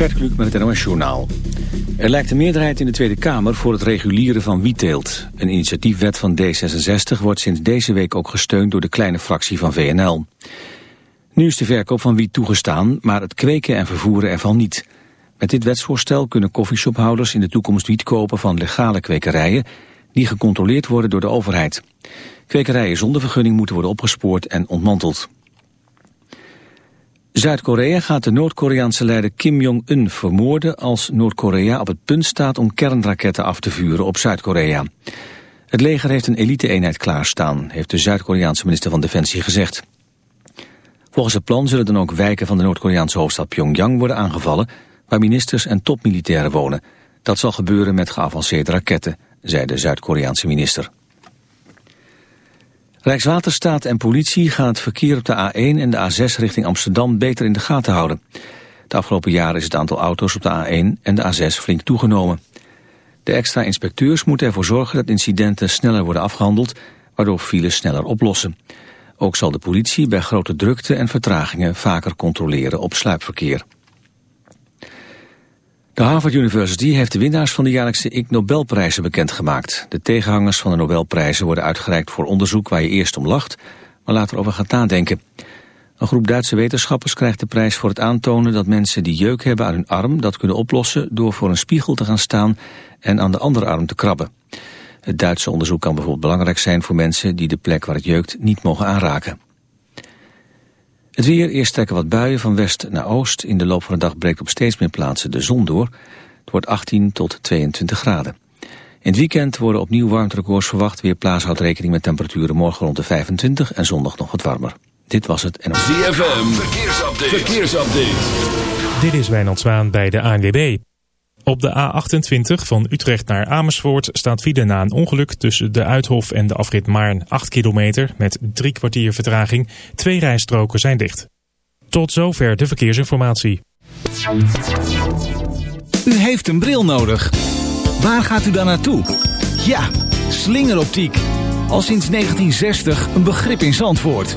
Gert met het NOS Journaal. Er lijkt een meerderheid in de Tweede Kamer voor het reguleren van wietteelt. Een initiatiefwet van D66 wordt sinds deze week ook gesteund door de kleine fractie van VNL. Nu is de verkoop van wiet toegestaan, maar het kweken en vervoeren ervan niet. Met dit wetsvoorstel kunnen koffieshophouders in de toekomst wiet kopen van legale kwekerijen... die gecontroleerd worden door de overheid. Kwekerijen zonder vergunning moeten worden opgespoord en ontmanteld. Zuid-Korea gaat de Noord-Koreaanse leider Kim Jong-un vermoorden als Noord-Korea op het punt staat om kernraketten af te vuren op Zuid-Korea. Het leger heeft een elite-eenheid klaarstaan, heeft de Zuid-Koreaanse minister van Defensie gezegd. Volgens het plan zullen dan ook wijken van de Noord-Koreaanse hoofdstad Pyongyang worden aangevallen, waar ministers en topmilitairen wonen. Dat zal gebeuren met geavanceerde raketten, zei de Zuid-Koreaanse minister. Rijkswaterstaat en politie gaan het verkeer op de A1 en de A6 richting Amsterdam beter in de gaten houden. De afgelopen jaren is het aantal auto's op de A1 en de A6 flink toegenomen. De extra inspecteurs moeten ervoor zorgen dat incidenten sneller worden afgehandeld, waardoor files sneller oplossen. Ook zal de politie bij grote drukte en vertragingen vaker controleren op sluipverkeer. De Harvard University heeft de winnaars van de jaarlijkse Ig Nobelprijzen bekendgemaakt. De tegenhangers van de Nobelprijzen worden uitgereikt voor onderzoek waar je eerst om lacht, maar later over gaat nadenken. Een groep Duitse wetenschappers krijgt de prijs voor het aantonen dat mensen die jeuk hebben aan hun arm dat kunnen oplossen door voor een spiegel te gaan staan en aan de andere arm te krabben. Het Duitse onderzoek kan bijvoorbeeld belangrijk zijn voor mensen die de plek waar het jeukt niet mogen aanraken. Het weer, eerst trekken wat buien van west naar oost. In de loop van de dag breekt op steeds meer plaatsen de zon door. Het wordt 18 tot 22 graden. In het weekend worden opnieuw warmterecords verwacht. Weer plaats houdt rekening met temperaturen morgen rond de 25 en zondag nog wat warmer. Dit was het. En... ZFM, verkeersupdate. verkeersupdate. Dit is Wijnand Zwaan bij de ANWB. Op de A28 van Utrecht naar Amersfoort staat file na een ongeluk tussen de Uithof en de afrit Maarn 8 kilometer met drie kwartier vertraging. Twee rijstroken zijn dicht. Tot zover de verkeersinformatie. U heeft een bril nodig. Waar gaat u dan naartoe? Ja, slingeroptiek. Al sinds 1960 een begrip in Zandvoort.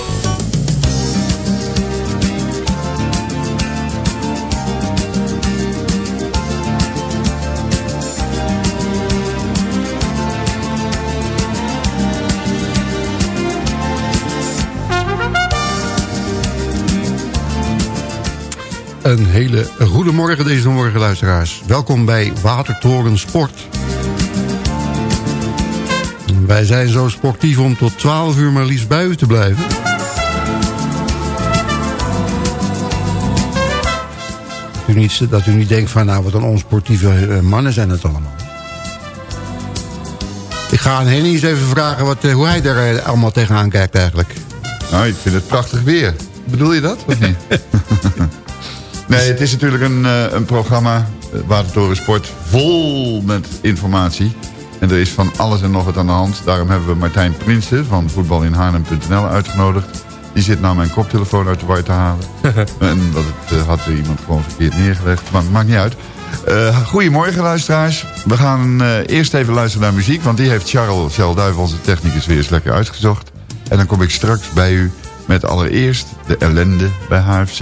Een hele goede morgen deze morgen, luisteraars. Welkom bij Watertoren Sport. Wij zijn zo sportief om tot 12 uur maar liefst buiten te blijven. Dat u niet, dat u niet denkt van, nou wat een onsportieve eh, mannen zijn het allemaal. Ik ga aan Henny eens even vragen wat, eh, hoe hij daar eh, allemaal tegenaan kijkt eigenlijk. Nou, ik vind het prachtig weer. Bedoel je dat, of niet? Nee, het is natuurlijk een, uh, een programma, uh, Watertoren Sport, vol met informatie. En er is van alles en nog wat aan de hand. Daarom hebben we Martijn Prinsen van voetbalinhaarlem.nl uitgenodigd. Die zit nou mijn koptelefoon uit de war te halen. en dat het, uh, had weer iemand gewoon verkeerd neergelegd. Maar maakt niet uit. Uh, goedemorgen luisteraars. We gaan uh, eerst even luisteren naar muziek. Want die heeft Charles Zelduif, onze technicus, weer eens lekker uitgezocht. En dan kom ik straks bij u met allereerst de ellende bij HFC.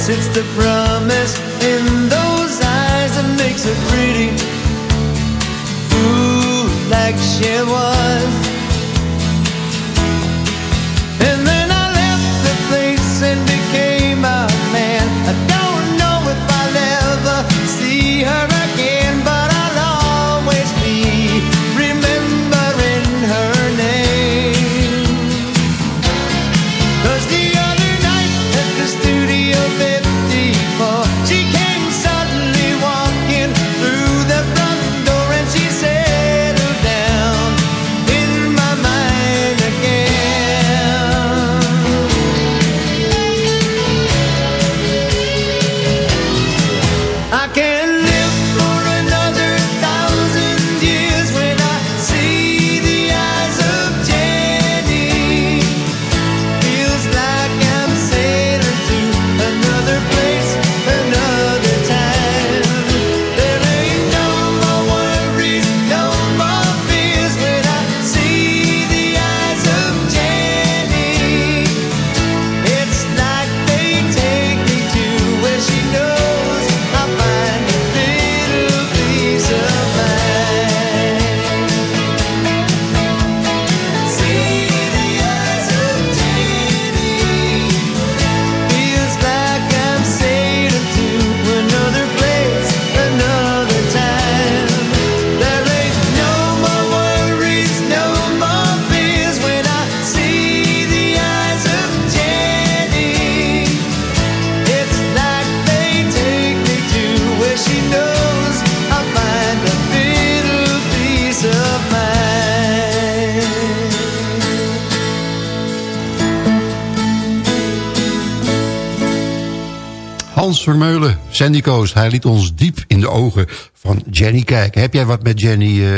guess it's the promise in those eyes that makes her pretty. Ooh, like she was. Vermeulen, Sandy Coast. Hij liet ons diep in de ogen van Jenny kijken. Heb jij wat met Jenny, uh,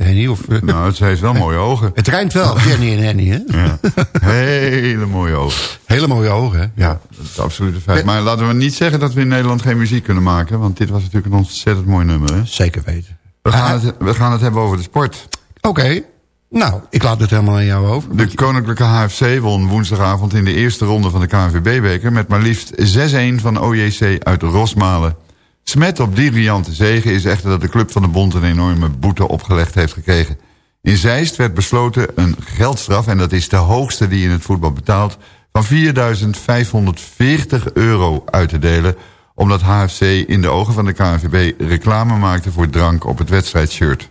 Henny? Of, nou, ze heeft wel mooie ogen. Het rijmt wel, Jenny en Henny, hè? Ja. Hele mooie ogen. Hele mooie ogen, hè? Ja. dat is absoluut feit. Maar laten we niet zeggen dat we in Nederland geen muziek kunnen maken. Want dit was natuurlijk een ontzettend mooi nummer, hè? Zeker weten. We gaan, het, we gaan het hebben over de sport. Oké. Nou, ik laat het helemaal aan jou over. De Koninklijke HFC won woensdagavond in de eerste ronde van de KNVB-beker... met maar liefst 6-1 van OJC uit Rosmalen. Smet op die riante zegen is echter dat de Club van de Bond... een enorme boete opgelegd heeft gekregen. In Zeist werd besloten een geldstraf... en dat is de hoogste die in het voetbal betaalt... van 4.540 euro uit te delen... omdat HFC in de ogen van de KNVB reclame maakte voor drank op het wedstrijdshirt.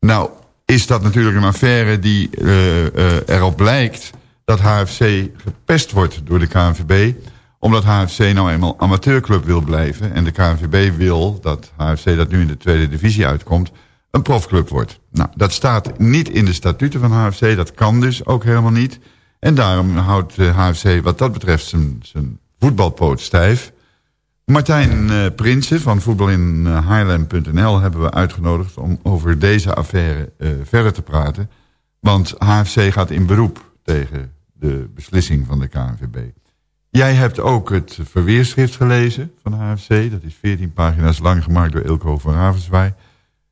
Nou, is dat natuurlijk een affaire die uh, uh, erop lijkt... dat HFC gepest wordt door de KNVB... omdat HFC nou eenmaal amateurclub wil blijven... en de KNVB wil dat HFC dat nu in de tweede divisie uitkomt... een profclub wordt. Nou, dat staat niet in de statuten van HFC. Dat kan dus ook helemaal niet. En daarom houdt HFC wat dat betreft zijn, zijn voetbalpoot stijf... Martijn uh, Prinsen van voetbalinhighland.nl hebben we uitgenodigd... om over deze affaire uh, verder te praten. Want HFC gaat in beroep tegen de beslissing van de KNVB. Jij hebt ook het verweerschrift gelezen van HFC. Dat is 14 pagina's lang gemaakt door Ilko van Ravenswaai.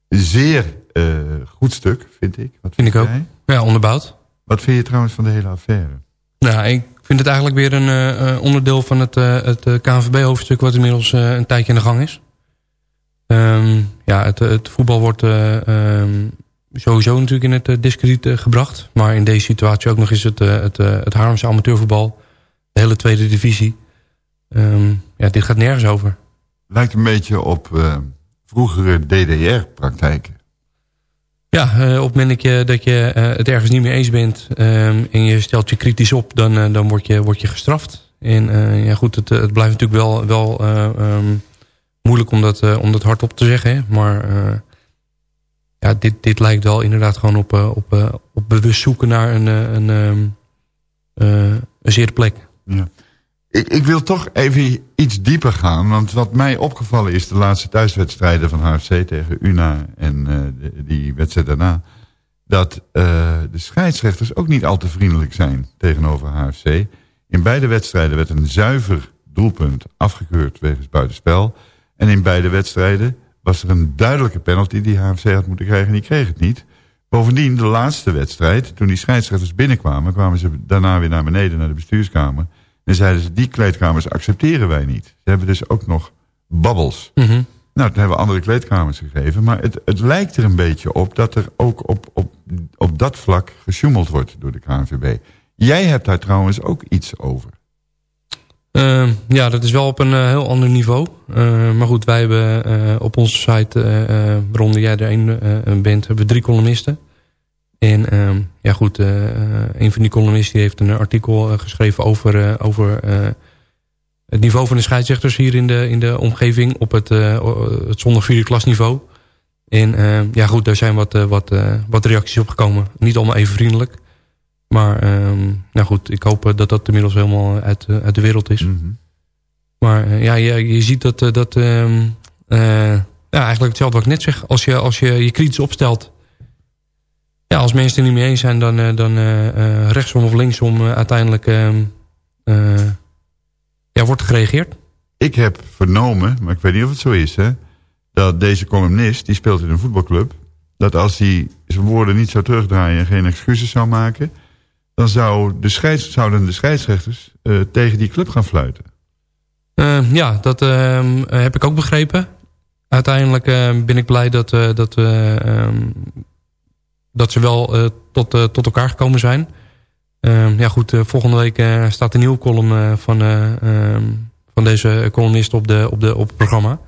Zeer uh, goed stuk, vind ik. Wat vind, vind ik ook. Ja, onderbouwd. Wat vind je trouwens van de hele affaire? Nou, ik vind het eigenlijk weer een uh, onderdeel van het, uh, het KNVB-hoofdstuk... wat inmiddels een tijdje in de gang is. Um, ja, het, het, voetbal wordt um, sowieso natuurlijk in het discrediet gebracht. Maar in deze situatie ook nog eens het, het, het amateurvoetbal. De hele tweede divisie. Um, ja, dit gaat nergens over. Lijkt een beetje op vroegere DDR-praktijken. Ja, uh, op het moment dat je, dat je uh, het ergens niet mee eens bent... Um, en je stelt je kritisch op, dan, uh, dan word, je, word je gestraft. En ja, goed, het, het blijft natuurlijk wel, wel um, moeilijk om dat, om dat hardop te zeggen. Hè? Maar ja, dit, dit lijkt wel inderdaad gewoon op, op, op bewust zoeken naar een, een, um, een zere plek. Ja. Ik, ik wil toch even iets dieper gaan. Want wat mij opgevallen is de laatste thuiswedstrijden van HFC tegen UNA en uh, die wedstrijd daarna. Dat uh, de scheidsrechters ook niet al te vriendelijk zijn tegenover HFC. In beide wedstrijden werd een zuiver doelpunt afgekeurd wegens buitenspel. En in beide wedstrijden was er een duidelijke penalty die HFC had moeten krijgen en die kreeg het niet. Bovendien, de laatste wedstrijd, toen die scheidsrechters binnenkwamen... kwamen ze daarna weer naar beneden naar de bestuurskamer... En zeiden ze, die kleedkamers accepteren wij niet. Ze hebben dus ook nog babbels. Mm -hmm. Nou, toen hebben we andere kleedkamers gegeven. Maar het, het lijkt er een beetje op dat er ook op, op, op dat vlak gesjoemeld wordt door de KNVB. Jij hebt daar trouwens ook iets over. Uh, ja, dat is wel op een uh, heel ander niveau. Uh, maar goed, wij hebben op onze site, waaronder jij er een bent, hebben we drie columnisten. En um, ja goed, uh, een van die columnisten heeft een artikel uh, geschreven over, uh, over het niveau van de scheidsrechters hier in de, in de omgeving op het, het zonder vierde klasniveau. En ehm, ja goed, daar zijn wat, wat, wat reacties op gekomen. Niet allemaal even vriendelijk. Maar um, nou goed, ik hoop dat dat inmiddels helemaal uit, uit de wereld is. Mm -hmm. Maar ja, je, je ziet dat, dat ja, eigenlijk hetzelfde wat ik net zeg. Als je als je, je kritisch opstelt ja, als mensen het er niet mee eens zijn, dan, uh, dan uh, rechtsom of linksom uiteindelijk ehm, ja, wordt gereageerd. Ik heb vernomen, maar ik weet niet of het zo is, hè, dat deze columnist, die speelt in een voetbalclub, dat als hij zijn woorden niet zou terugdraaien en geen excuses zou maken, dan zou de scheids, zouden de scheidsrechters tegen die club gaan fluiten. ja, dat ehm, heb ik ook begrepen. Uiteindelijk ben ik blij dat, dat we ehm, dat ze wel uh, tot, uh, tot elkaar gekomen zijn. Uh, ja goed, volgende week staat een nieuwe column van, ehm, van deze columnist op, de, op, de, op het programma.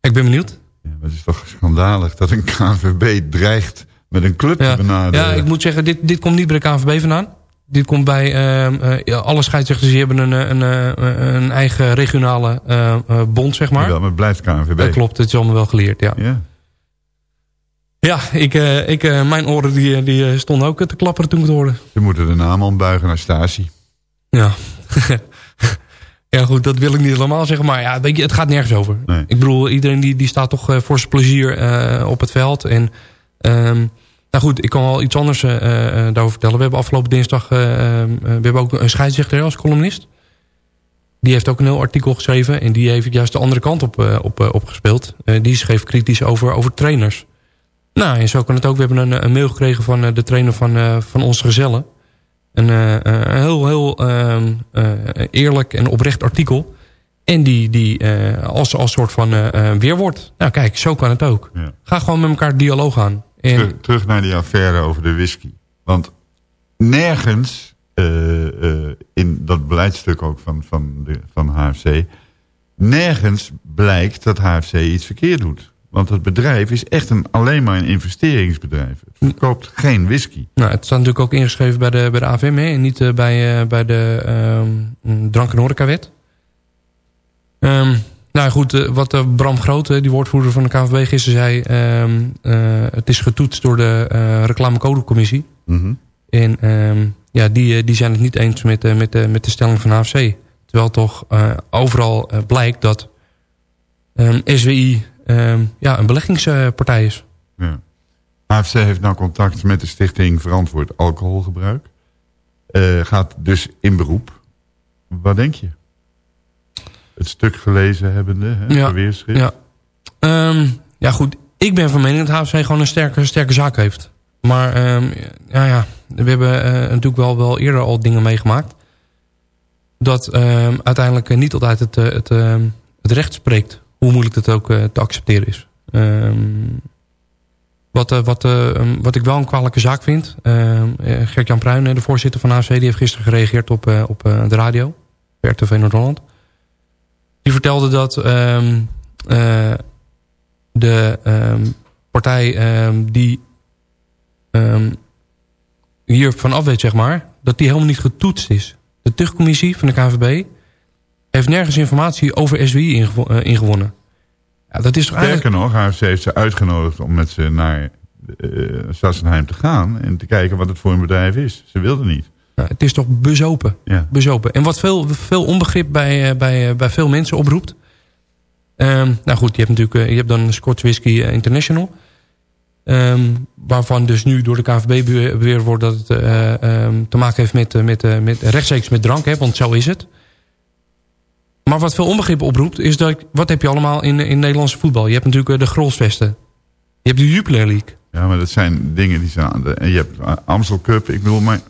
Ik ben benieuwd. Ja, het is toch schandalig dat een KNVB dreigt met een club ja. te benaderen. Ja, ik moet zeggen, dit, dit komt niet bij de KNVB vandaan. Dit komt bij ehm, ja, alle scheidsrechters die hebben een, een, een eigen regionale bond, zeg maar. Ja, maar het blijft KNVB. Dat klopt, het is allemaal wel geleerd, ja. ja. Ja, ik, uh, ik, uh, mijn oren die, die stonden ook te klapperen toen ik het hoorde. Ze moeten de naam ombuigen naar Stasi. Ja. ja goed, dat wil ik niet helemaal zeggen. Maar ja, weet je, het gaat nergens over. Nee. Ik bedoel, iedereen die, die staat toch uh, voor zijn plezier op het veld. En um, nou goed, ik kan wel iets anders daarover vertellen. We hebben afgelopen dinsdag we hebben ook een scheidsrechter als columnist. Die heeft ook een heel artikel geschreven. En die heeft juist de andere kant op, op, opgespeeld. die schreef kritisch over, over trainers. Nou, en zo kan het ook. We hebben een, een mail gekregen van de trainer van, van onze gezellen. Een, een heel, heel ehm, eerlijk en oprecht artikel. En die, die als, als soort van weerwoord. Nou kijk, zo kan het ook. Ja. Ga gewoon met elkaar dialoog aan. En... Terug, terug, naar die affaire over de whisky. Want nergens uh, uh, in dat beleidstuk ook van, van, de, van HFC... nergens blijkt dat HFC iets verkeerd doet. Want het bedrijf is echt een, alleen maar een investeringsbedrijf. Het verkoopt geen whisky. Nou, het staat natuurlijk ook ingeschreven bij de, bij de AVM... en niet uh, bij, bij de um, drank- en horecawet. Um, nou goed, wat uh, Bram Groot, die woordvoerder van de KVB gisteren zei... Um, uh, het is getoetst door de reclamecodecommissie. Mm -hmm. En ja, die, die zijn het niet eens met, met, de, met de stelling van AFC. Terwijl toch overal blijkt dat um, SWI ja, een beleggingspartij is. Ja. AFC heeft nou contact met de stichting Verantwoord Alcoholgebruik. gaat dus in beroep. Wat denk je? het stuk gelezen hebbende, hè, ja, weerschrift. Ja. Um, ja, goed. Ik ben van mening dat HFC gewoon een sterke, sterke zaak heeft. Maar um, ja, ja, we hebben uh, natuurlijk wel, wel eerder al dingen meegemaakt. Dat um, uiteindelijk niet altijd het, het, het recht spreekt. Hoe moeilijk het ook uh, te accepteren is. wat, uh, wat, wat ik wel een kwalijke zaak vind. Gert-Jan Pruijn, de voorzitter van HFC, die heeft gisteren gereageerd op, op de radio. Per RTV Noord-Holland. Die vertelde dat de partij die hier vanaf weet, zeg maar... dat die helemaal niet getoetst is. De tuchtcommissie van de KVB heeft nergens informatie over SWI uh, ingewonnen. Ja, dat is Sterker eigenlijk... nog, HFC heeft ze uitgenodigd om met ze naar uh, Sassenheim te gaan... en te kijken wat het voor een bedrijf is. Ze wilden niet. Nou, het is toch bezopen. Ja. bezopen. En wat veel, veel onbegrip bij, bij, bij veel mensen oproept. Um, nou goed, je hebt natuurlijk je hebt dan Scotch Whisky International. Um, waarvan dus nu door de KVB beweerd wordt dat het uh, um, te maken heeft met, met, met rechtstreeks met drank. Hè, want zo is het. Maar wat veel onbegrip oproept is dat... Wat heb je allemaal in, in Nederlandse voetbal? Je hebt natuurlijk de Grolsvesten. Je hebt de Jupiler League. Ja, maar dat zijn dingen die zijn... En je hebt Amstel Cup. Ik bedoel, maar...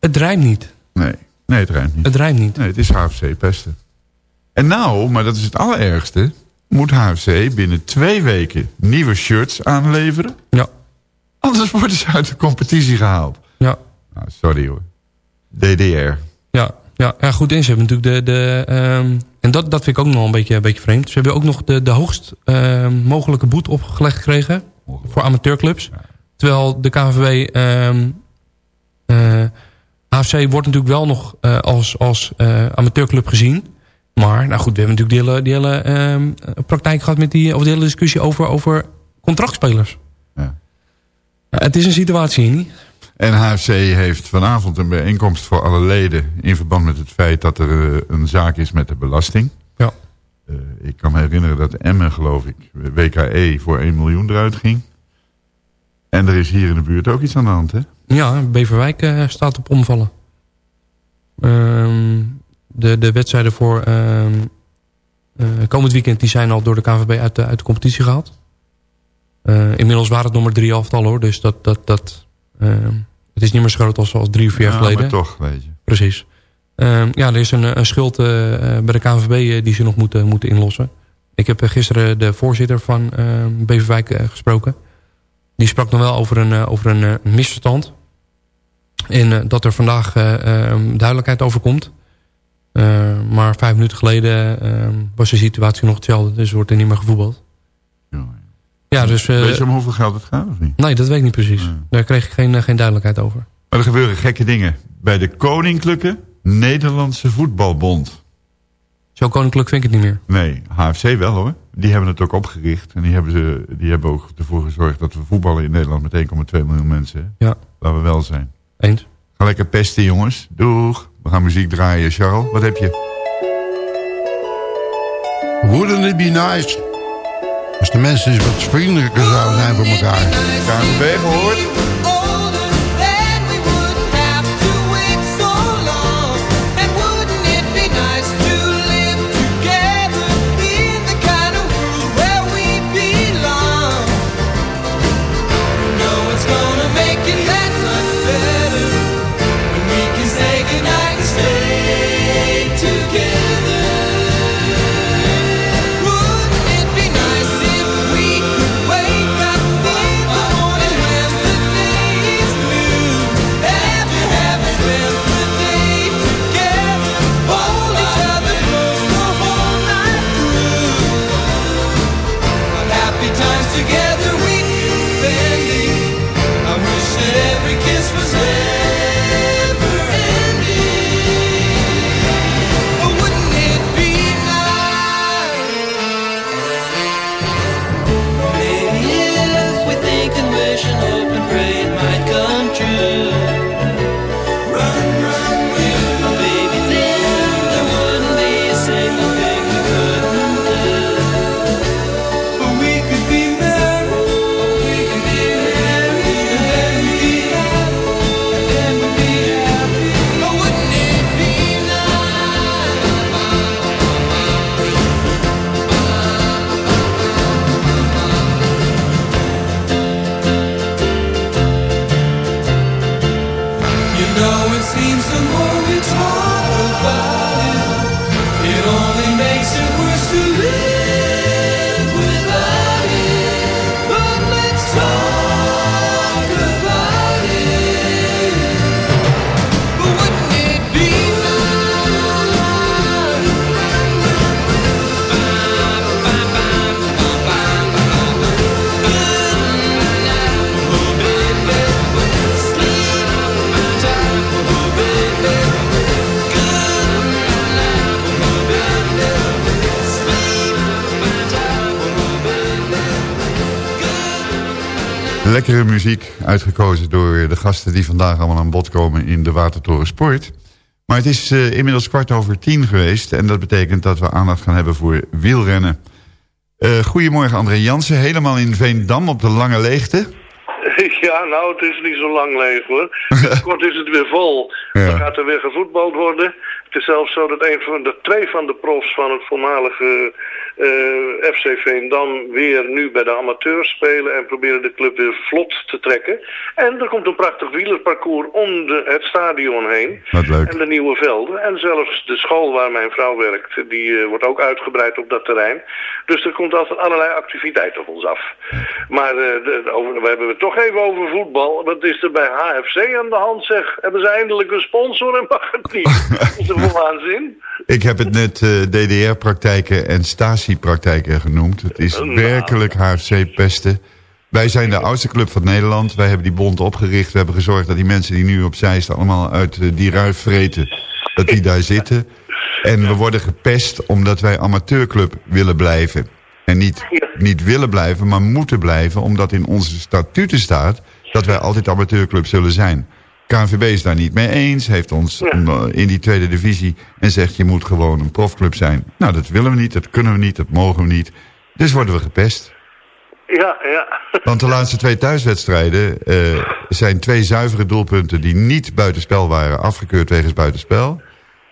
Het rijmt niet. Nee, nee het rijmt niet. Het rijmt niet. Nee, het is HFC-pesten. En nou, maar dat is het allerergste... moet HFC binnen twee weken nieuwe shirts aanleveren. Ja. Anders worden ze uit de competitie gehaald. Ja. Nou, sorry hoor. DDR. Ja, ja, ja goed. En ze hebben natuurlijk de... de um, en dat, dat vind ik ook nog een beetje, een beetje vreemd. Ze hebben ook nog de, de hoogst uh, mogelijke boet opgelegd gekregen... voor amateurclubs. Terwijl de KNVB... Um, uh, AFC wordt natuurlijk wel nog uh, als, als uh, amateurclub gezien. Maar nou goed, we hebben natuurlijk die hele, die hele uh, praktijk gehad met die, of de hele discussie over, over contractspelers. Ja, het is een situatie niet. En HFC heeft vanavond een bijeenkomst voor alle leden... in verband met het feit dat er een zaak is met de belasting. Ja. ik kan me herinneren dat Emmen, geloof ik, WKE voor 1 miljoen eruit ging. En er is hier in de buurt ook iets aan de hand, hè? Ja, Beverwijk uh, staat op omvallen. Um, de, de wedstrijden voor uh, komend weekend die zijn al door de KVB uit de, uit de competitie gehaald. Inmiddels waren het nummer drie aftal hoor. Dus dat, dat, dat, het is niet meer zo groot als, als drie of vier jaar ja, geleden. maar toch, weet je. Precies. Um, ja, er is een, een schuld bij de KVB die ze nog moeten, moeten inlossen. Ik heb gisteren de voorzitter van Beverwijk gesproken. Die sprak nog wel over een, over een misverstand. En dat er vandaag uh, duidelijkheid over komt. maar vijf minuten geleden was de situatie nog hetzelfde. Dus wordt er niet meer gevoetbald. Ja, dus, weet je om hoeveel geld het gaat of niet? Nee, dat weet ik niet precies. Nee. Daar kreeg ik geen, geen duidelijkheid over. Maar er gebeuren gekke dingen. Bij de Koninklijke Nederlandse Voetbalbond. Zo koninklijk vind ik het niet meer. Nee, HFC wel hoor. Die hebben het ook opgericht. En die hebben, ze, die hebben ook ervoor gezorgd dat we voetballen in Nederland met 1,2 miljoen mensen. Ja. Laten we wel zijn. Eens. Ga lekker pesten jongens. Doeg. We gaan muziek draaien. Charles, wat heb je? Wouldn't it be nice... als de mensen eens wat vriendelijker zouden zijn voor elkaar. KNVB gehoord? Muziek, uitgekozen door de gasten die vandaag allemaal aan bod komen in de Watertoren Sport. Maar het is uh, inmiddels kwart over tien geweest en dat betekent dat we aandacht gaan hebben voor wielrennen. Uh, goedemorgen André Jansen, helemaal in Veendam op de Lange Leegte. Ja, nou, het is niet zo lang leeg hoor. Kort is het weer vol. Ja. Dan gaat er weer gevoetbald worden. Het is zelfs zo dat een van de twee van de profs van het voormalige uh, FC Veendam weer nu bij de amateurs spelen en proberen de club weer vlot te trekken. En er komt een prachtig wielerparcours om de, het stadion heen. Wat leuk. En de nieuwe velden. En zelfs de school waar mijn vrouw werkt, die uh, wordt ook uitgebreid op dat terrein. Dus er komt altijd allerlei activiteit op ons af. Maar uh, de, over, we hebben het toch even over voetbal. Wat is er bij HFC aan de hand zeg? Hebben ze eindelijk een sponsor en mag het niet? dat is een waanzin. Ik heb het net DDR-praktijken en statiepraktijken genoemd. Het is nou. werkelijk HFC-pesten. Wij zijn de oudste club van Nederland. Wij hebben die bond opgericht. We hebben gezorgd dat die mensen die nu opzij staan... allemaal uit uh, die ruif vreten, dat die daar zitten. En we worden gepest omdat wij amateurclub willen blijven. En niet, niet willen blijven, maar moeten blijven... omdat in onze statuten staat dat wij altijd amateurclub zullen zijn. KNVB is daar niet mee eens, heeft ons ja. in die tweede divisie... en zegt je moet gewoon een profclub zijn. Nou, dat willen we niet, dat kunnen we niet, dat mogen we niet. Dus worden we gepest. Ja, ja. Want de laatste twee thuiswedstrijden uh, zijn twee zuivere doelpunten... die niet buitenspel waren, afgekeurd wegens buitenspel.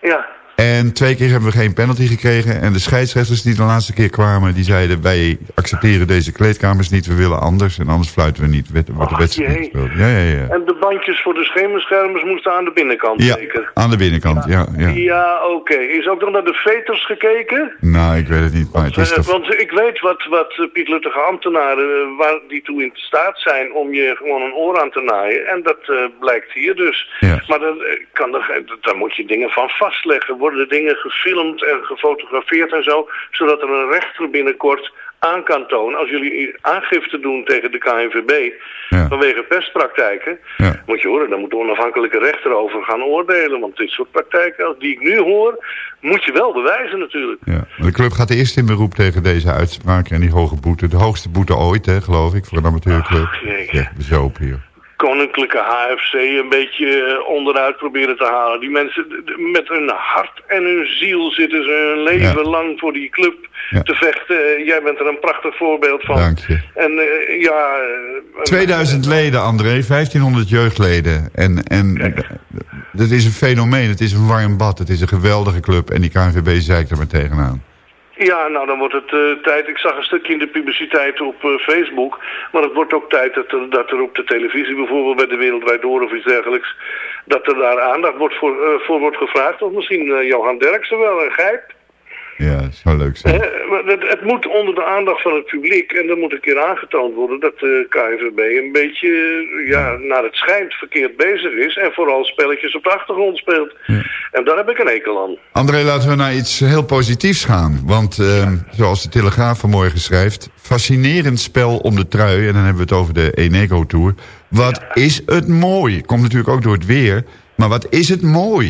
Ja. En twee keer hebben we geen penalty gekregen. En de scheidsrechters die de laatste keer kwamen... die zeiden, wij accepteren deze kleedkamers niet. We willen anders. En anders fluiten we niet. Wordt de wedstrijd gespeeld. Ja, ja, ja. En de bandjes voor de schemerschermers moesten aan de binnenkant ja, zeker? aan de binnenkant, ja. Ja, ja. oké. Okay. Is ook nog naar de veters gekeken? Nou, ik weet het niet. Maar want, het is toch... want ik weet wat, wat Piet Luttige ambtenaren... waar die toe in staat zijn om je gewoon een oor aan te naaien. En dat uh, blijkt hier dus. Ja. Maar dan, kan er, daar moet je dingen van vastleggen. Worden de dingen gefilmd en gefotografeerd en zo, zodat er een rechter binnenkort aan kan tonen. Als jullie aangifte doen tegen de KNVB ja. vanwege pestpraktijken, ja. moet je horen, dan moet de onafhankelijke rechter over gaan oordelen. Want dit soort praktijken als die ik nu hoor, moet je wel bewijzen natuurlijk. Ja. De club gaat eerst in beroep tegen deze uitspraak en die hoge boete. De hoogste boete ooit, hè, geloof ik, voor een amateurclub. Ach, ja, bezopen hier koninklijke HFC een beetje onderuit proberen te halen. Die mensen met hun hart en hun ziel zitten ze hun leven ja. lang voor die club ja. te vechten. Jij bent er een prachtig voorbeeld van. Dank je. En uh, ja... 2000 leden, André. 1500 jeugdleden. En, en dat is een fenomeen. Het is een warm bad. Het is een geweldige club. En die KNVB zeikt er maar tegenaan. Ja, nou dan wordt het uh, tijd. Ik zag een stukje in de publiciteit op uh, Facebook. Maar het wordt ook tijd dat er, dat er op de televisie, bijvoorbeeld bij de Wereldwijd Door of iets dergelijks, dat er daar aandacht wordt voor, uh, voor wordt gevraagd. Of misschien Johan Derksen wel, een gijp. Ja, dat zou leuk zijn. Het, het, moet onder de aandacht van het publiek en er moet een keer aangetoond worden dat de KNVB een beetje, ja, naar het schijnt verkeerd bezig is en vooral spelletjes op de achtergrond speelt. Ja. En daar heb ik een ekel aan. André, laten we naar iets heel positiefs gaan. Want uh, zoals de Telegraaf vanmorgen schrijft, fascinerend spel om de trui, en dan hebben we het over de Eneco Tour. Wat ja. is het mooi? Komt natuurlijk ook door het weer, maar wat is het mooi?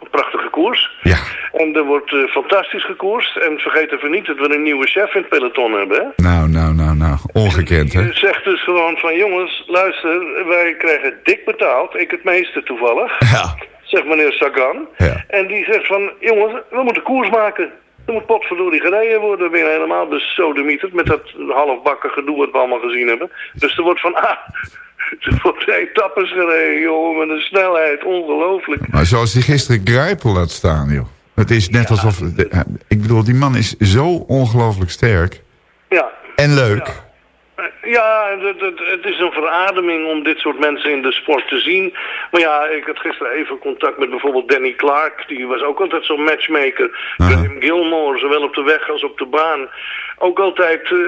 Een prachtige koers. Ja. En er wordt uh, fantastisch gekoerst. En vergeet even niet dat we een nieuwe chef in het peloton hebben. Hè? Nou, nou, nou, nou. Ongekend, hè? Zegt dus gewoon van, jongens, luister, wij krijgen dik betaald. Ik het meeste toevallig. Ja. Zegt meneer Sagan. Ja. En die zegt van, jongens, we moeten koers maken. Er moet potverdorie gereden worden. weer helemaal besodemieterd met dat halfbakken gedoe wat we allemaal gezien hebben. Dus er wordt van, ah... Er wordt etappes gereden, joh, met een snelheid, ongelooflijk. Maar zoals die gisteren Grijpel laat staan, joh. Het is net ja. alsof... De, ik bedoel, die man is zo ongelooflijk sterk. Ja. En leuk. Ja. Ja, het, is een verademing om dit soort mensen in de sport te zien. Maar ja, ik had gisteren even contact met bijvoorbeeld Danny Clark. Die was ook altijd zo'n matchmaker. Graham Gilmore, zowel op de weg als op de baan. Ook altijd uh,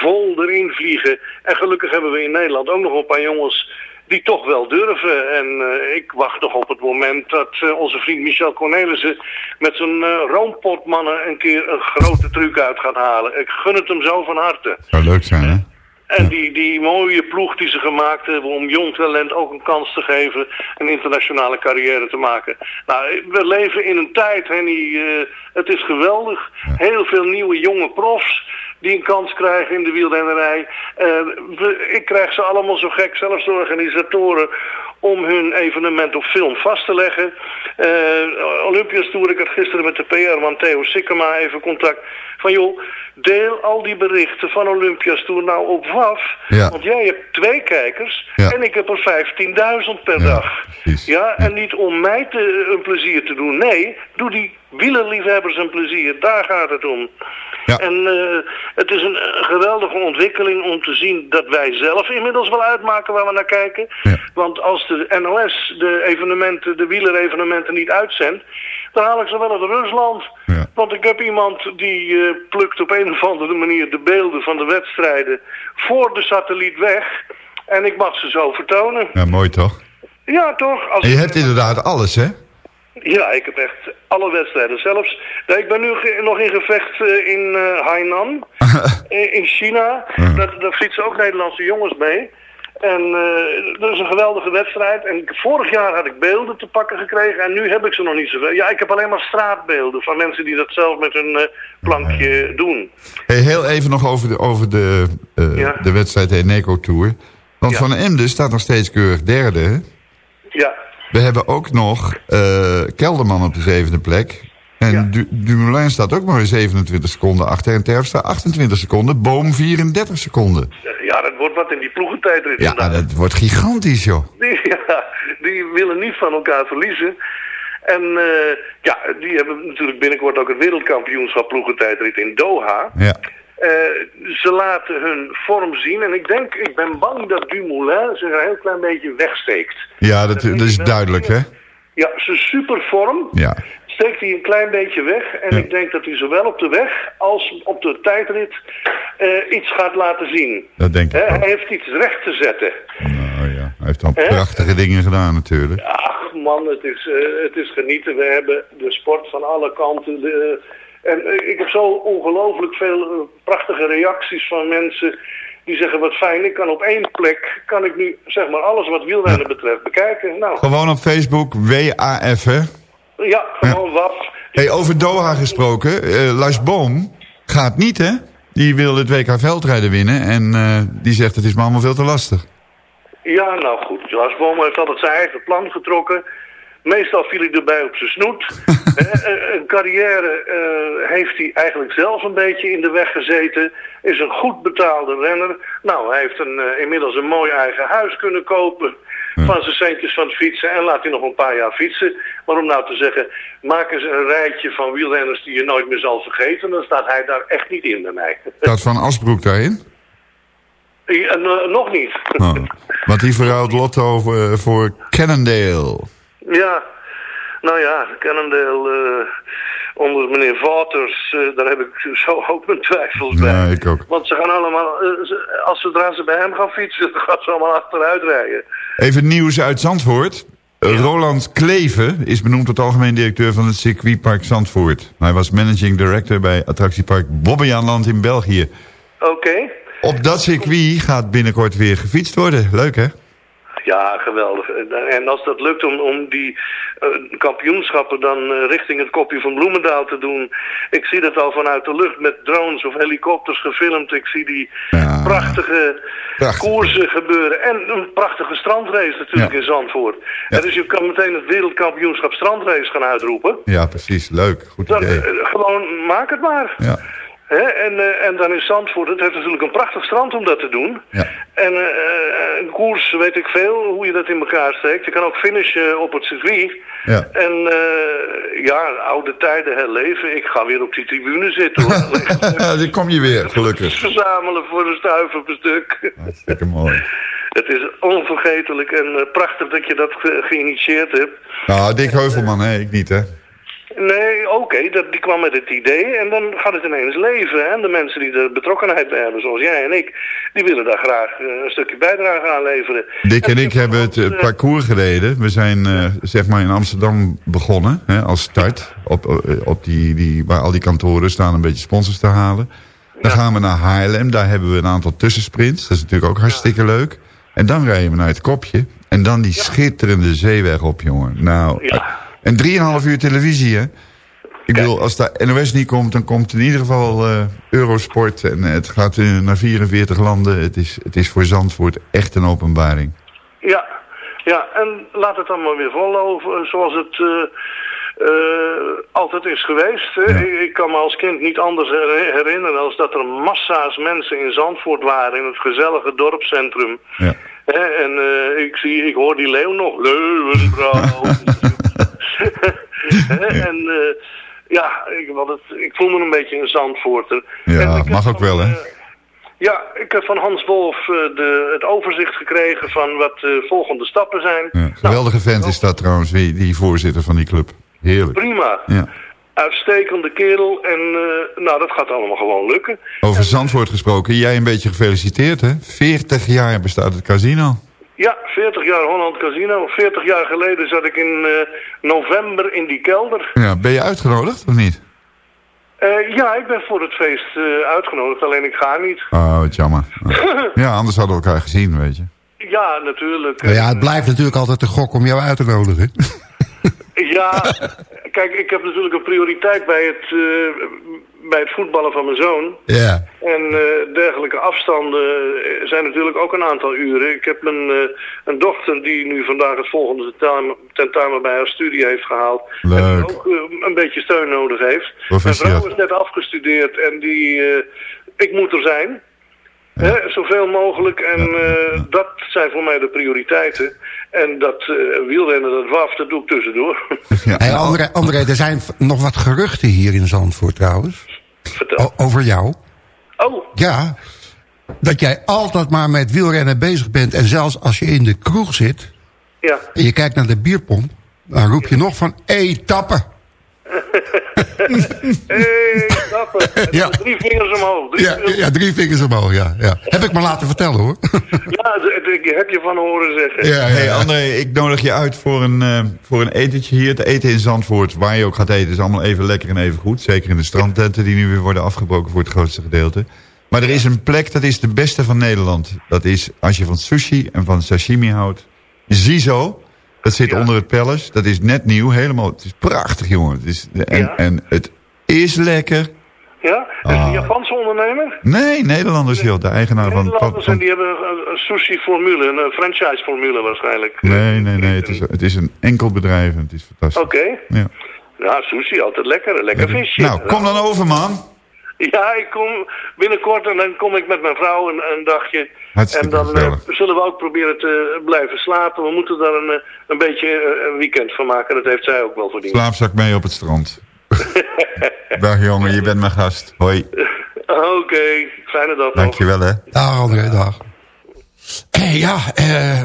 vol erin vliegen. En gelukkig hebben we in Nederland ook nog een paar jongens die toch wel durven. En uh, ik wacht nog op het moment dat uh, onze vriend Michel Cornelissen met zijn uh, roompotmannen een keer een grote truc uit gaat halen. Ik gun het hem zo van harte. Zou leuk zijn, hè? En ja. die, die mooie ploeg die ze gemaakt hebben om jong talent ook een kans te geven een internationale carrière te maken. Nou, we leven in een tijd, Henny, uh, het is geweldig. Ja. Heel veel nieuwe jonge profs. Die een kans krijgen in de wielrennerij. Eh, ik krijg ze allemaal zo gek, zelfs de organisatoren, om hun evenement op film vast te leggen. Eh Olympias Tour, ik had gisteren met de PR-man Theo Sikkema even contact. Van joh, deel al die berichten van Olympias Tour nou op WAF. Ja. Want jij hebt twee kijkers Ja. en ik heb er 15.000 per Ja, dag. precies. Ja, en niet om mij te, een plezier te doen. Nee, doe die wielerliefhebbers een plezier. Daar gaat het om. Ja. En eh, het is een, geweldige ontwikkeling om te zien dat wij zelf inmiddels wel uitmaken waar we naar kijken. Ja. Want als de NOS de evenementen, de wielerevenementen niet uitzendt, dan haal ik ze wel uit Rusland. Ja. Want ik heb iemand die eh, plukt op een of andere manier de beelden van de wedstrijden voor de satelliet weg. En ik mag ze zo vertonen. Ja, mooi toch? Ja, toch? Als En je hebt inderdaad alles, hè? Ja, ik heb echt alle wedstrijden. Zelfs, ik ben nu nog in gevecht eh, in eh, Hainan, in, in China. Daar, daar fietsen ook Nederlandse jongens mee. En eh, dat is een geweldige wedstrijd. En vorig jaar had ik beelden te pakken gekregen en nu heb ik ze nog niet zoveel. Ja, ik heb alleen maar straatbeelden van mensen die dat zelf met hun eh, plankje doen. Hey, heel even nog over de, over de, eh, Ja. de wedstrijd Eneco Tour. Want Ja. Van Emden staat nog steeds keurig derde. hè? Ja, We hebben ook nog eh, Kelderman op de zevende plek. En Ja. Du Dumoulin staat ook maar 27 seconden achter. En Terpstra 28 seconden. Boom 34 seconden. ja, dat wordt wat in die ploegentijdrit. Ja, vandaag. dat wordt gigantisch, joh. Die, ja, die willen niet van elkaar verliezen. En eh, ja, die hebben natuurlijk binnenkort ook het wereldkampioenschap ploegentijdrit in Doha. Ja. Eh, ze laten hun vorm zien. En ik denk, ik ben bang dat Dumoulin zich een heel klein beetje wegsteekt. Ja, dat, dat is duidelijk, hè? Ja, zijn supervorm Ja. steekt hij een klein beetje weg. En Ja. ik denk dat hij zowel op de weg als op de tijdrit eh, iets gaat laten zien. Dat denk ik ook. hij heeft iets recht te zetten. Nou ja, hij heeft al prachtige dingen gedaan natuurlijk. Ach man, het is, eh, het is genieten. We hebben de sport van alle kanten. De, en ik heb zo ongelooflijk veel eh, prachtige reacties van mensen die zeggen wat fijn. Ik kan op één plek, kan ik nu zeg maar alles wat wielrennen betreft bekijken. Nou, Gewoon op Facebook, WAF, hè? ja, gewoon WAF. Hey, over Doha gesproken. eh Lars Boom gaat niet, hè? Die wil het WK veldrijden winnen. En eh, die zegt het is me allemaal veel te lastig. Ja, nou goed. Lars Boom heeft altijd zijn eigen plan getrokken. Meestal viel hij erbij op zijn snoet. Eh, eh, een carrière eh, heeft hij eigenlijk zelf een beetje in de weg gezeten. Is een goed betaalde renner. Nou, hij heeft een, eh, inmiddels een mooi eigen huis kunnen kopen. Van zijn centjes van het fietsen. En laat hij nog een paar jaar fietsen. Maar om nou te zeggen, maak eens een rijtje van wielrenners die je nooit meer zal vergeten. Dan staat hij daar echt niet in bij mij. Staat Van Asbroek daarin? Ja, eh, nog niet. Oh. Want die verruilt Lotto voor, voor Cannondale. Ja, nou ja, Cannondale uh, onder meneer Waters, uh, daar heb ik zo ook mijn twijfels bij. Ja, ik ook. Want ze gaan allemaal, uh, ze, als zodra ze bij hem gaan fietsen, dan gaan ze allemaal achteruit rijden. Even nieuws uit Zandvoort. Ja. Roland Kleven is benoemd tot algemeen directeur van het circuitpark Zandvoort. Hij was managing director bij attractiepark Bobbejaanland in België. Oké. Okay. Op dat circuit gaat binnenkort weer gefietst worden. Leuk hè? Ja, geweldig. En als dat lukt om, om die uh, kampioenschappen dan uh, richting het kopje van Bloemendaal te doen. Ik zie dat al vanuit de lucht met drones of helikopters gefilmd. Ik zie die ja. prachtige Prachtig. koersen gebeuren. En een prachtige strandrace natuurlijk ja. in Zandvoort. Ja. En dus je kan meteen het wereldkampioenschap strandrace gaan uitroepen. Ja, precies. Leuk. Goed dan, idee. Uh, gewoon, maak het maar. Ja. He, en, uh, en dan is Zandvoort, het heeft natuurlijk een prachtig strand om dat te doen. Ja. En uh, een koers weet ik veel, hoe je dat in elkaar steekt. Je kan ook finishen op het circuit. Ja. En uh, ja, oude tijden herleven. Ik ga weer op die tribune zitten hoor. Dan kom je weer, gelukkig. Verzamelen voor een stuiver per stuk. Hartstikke mooi. Het is onvergetelijk en prachtig dat je dat ge geïnitieerd hebt. Nou, Dick Heuvelman, hè? Ik niet, hè? Nee, oké, okay, die kwam met het idee en dan gaat het ineens leven. Hè? De mensen die er betrokkenheid bij hebben, zoals jij en ik, die willen daar graag uh, een stukje bijdrage aan leveren. Dick en, en ik hebben het uh, parcours gereden. We zijn uh, zeg maar in Amsterdam begonnen hè, als start. Op, op die, die, waar al die kantoren staan een beetje sponsors te halen. Dan ja. gaan we naar Haarlem, daar hebben we een aantal tussensprints. Dat is natuurlijk ook hartstikke ja. leuk. En dan rijden we naar het kopje. En dan die ja. schitterende zeeweg op, jongen. Nou... En 3,5 uur televisie, hè? Ik bedoel, als de NOS niet komt, dan komt in ieder geval uh, Eurosport. En het gaat uh, naar 44 landen. Het is, het is voor Zandvoort echt een openbaring. Ja, ja, en laat het dan maar weer vollopen zoals het uh, altijd is geweest. Ja. Ik, kan me als kind niet anders herinneren als dat er massa's mensen in Zandvoort waren in het gezellige dorpscentrum. Ja. en uh, ik, zie, ik hoor die leeuw nog. Leuwenbrouw. en uh, ja, ik, het, ik voel me een beetje een Zandvoorter. Ja, mag ook wel hè. Ja, ik heb van Hans Wolf de, het overzicht gekregen van wat de volgende stappen zijn. Ja, geweldige nou, vent is dat trouwens, die, die voorzitter van die club. Heerlijk. Prima. Ja. Uitstekende kerel en uh, nou, dat gaat allemaal gewoon lukken. Over Zandvoort gesproken, jij een beetje gefeliciteerd hè? 40 jaar bestaat het casino. Ja, 40 jaar Holland Casino. 40 jaar geleden zat ik in uh, november in die kelder. Ja, ben je uitgenodigd of niet? Uh, ja, ik ben voor het feest uitgenodigd, alleen ik ga niet. Oh, wat jammer. ja, anders hadden we elkaar gezien, weet je. Ja, natuurlijk. Nou ja, het blijft natuurlijk altijd een gok om jou uit te nodigen. Ja, kijk, ik heb natuurlijk een prioriteit bij het, bij het voetballen van mijn zoon. Ja. En uh, dergelijke afstanden zijn natuurlijk ook een aantal uren. Ik heb een, uh, een dochter die nu vandaag het volgende tentamen bij haar studie heeft gehaald. Leuk. En ook een beetje steun nodig heeft. Mijn vrouw is net afgestudeerd en die... ik moet er zijn. Ja. zoveel mogelijk. En uh, dat zijn voor mij de prioriteiten. En dat uh, wielrennen, dat waf, dat doe ik tussendoor. Ja. Hey, André, André, er zijn nog wat geruchten hier in Zandvoort trouwens. Vertel. over jou. Oh. Ja. Dat jij altijd maar met wielrennen bezig bent. En zelfs als je in de kroeg zit. Ja. En je kijkt naar de bierpomp. Dan roep je nog van, etappe. hey, Ja. Drie vingers omhoog. Drie ja, vingers... ja, drie vingers omhoog, ja, ja. Heb ik me laten vertellen, hoor. ja, ik heb je van horen zeggen. Ja, hey, André, ik nodig je uit voor een, uh, voor een etentje hier. Het eten in Zandvoort, waar je ook gaat eten, is allemaal even lekker en even goed. Zeker in de strandtenten die nu weer worden afgebroken voor het grootste gedeelte. Maar er is een plek, dat is de beste van Nederland. Dat is, als je van sushi en van sashimi houdt, Zizo... Dat zit onder het palace. Dat is net nieuw. Helemaal. Het is prachtig, jongen. Het is, en, Ja. en het is lekker. Ja? Is het Ah. een Japanse ondernemer? Nee, Nederlanders, joh. De eigenaar van... Nederlanders van- en die hebben een, een sushi-formule, een franchise-formule waarschijnlijk. Nee, nee, nee. Het is, het is een enkel bedrijf. en Het is fantastisch. Oké. Ja. Ja, sushi, altijd lekker. Een lekker visje. Nou, kom dan over, man. Ja, ik kom binnenkort en dan kom ik met mijn vrouw een, een dagje. Hartstikke en dan eh, zullen we ook proberen te blijven slapen. We moeten daar een, eh, een beetje eh, een weekend van maken. Dat heeft zij ook wel verdiend. Slaapzak mee op het strand. Dag jongen, je bent mijn gast. Hoi. Oké, fijne dag. Dankjewel, hè. Dag, André, dag. Eh, ja, eh,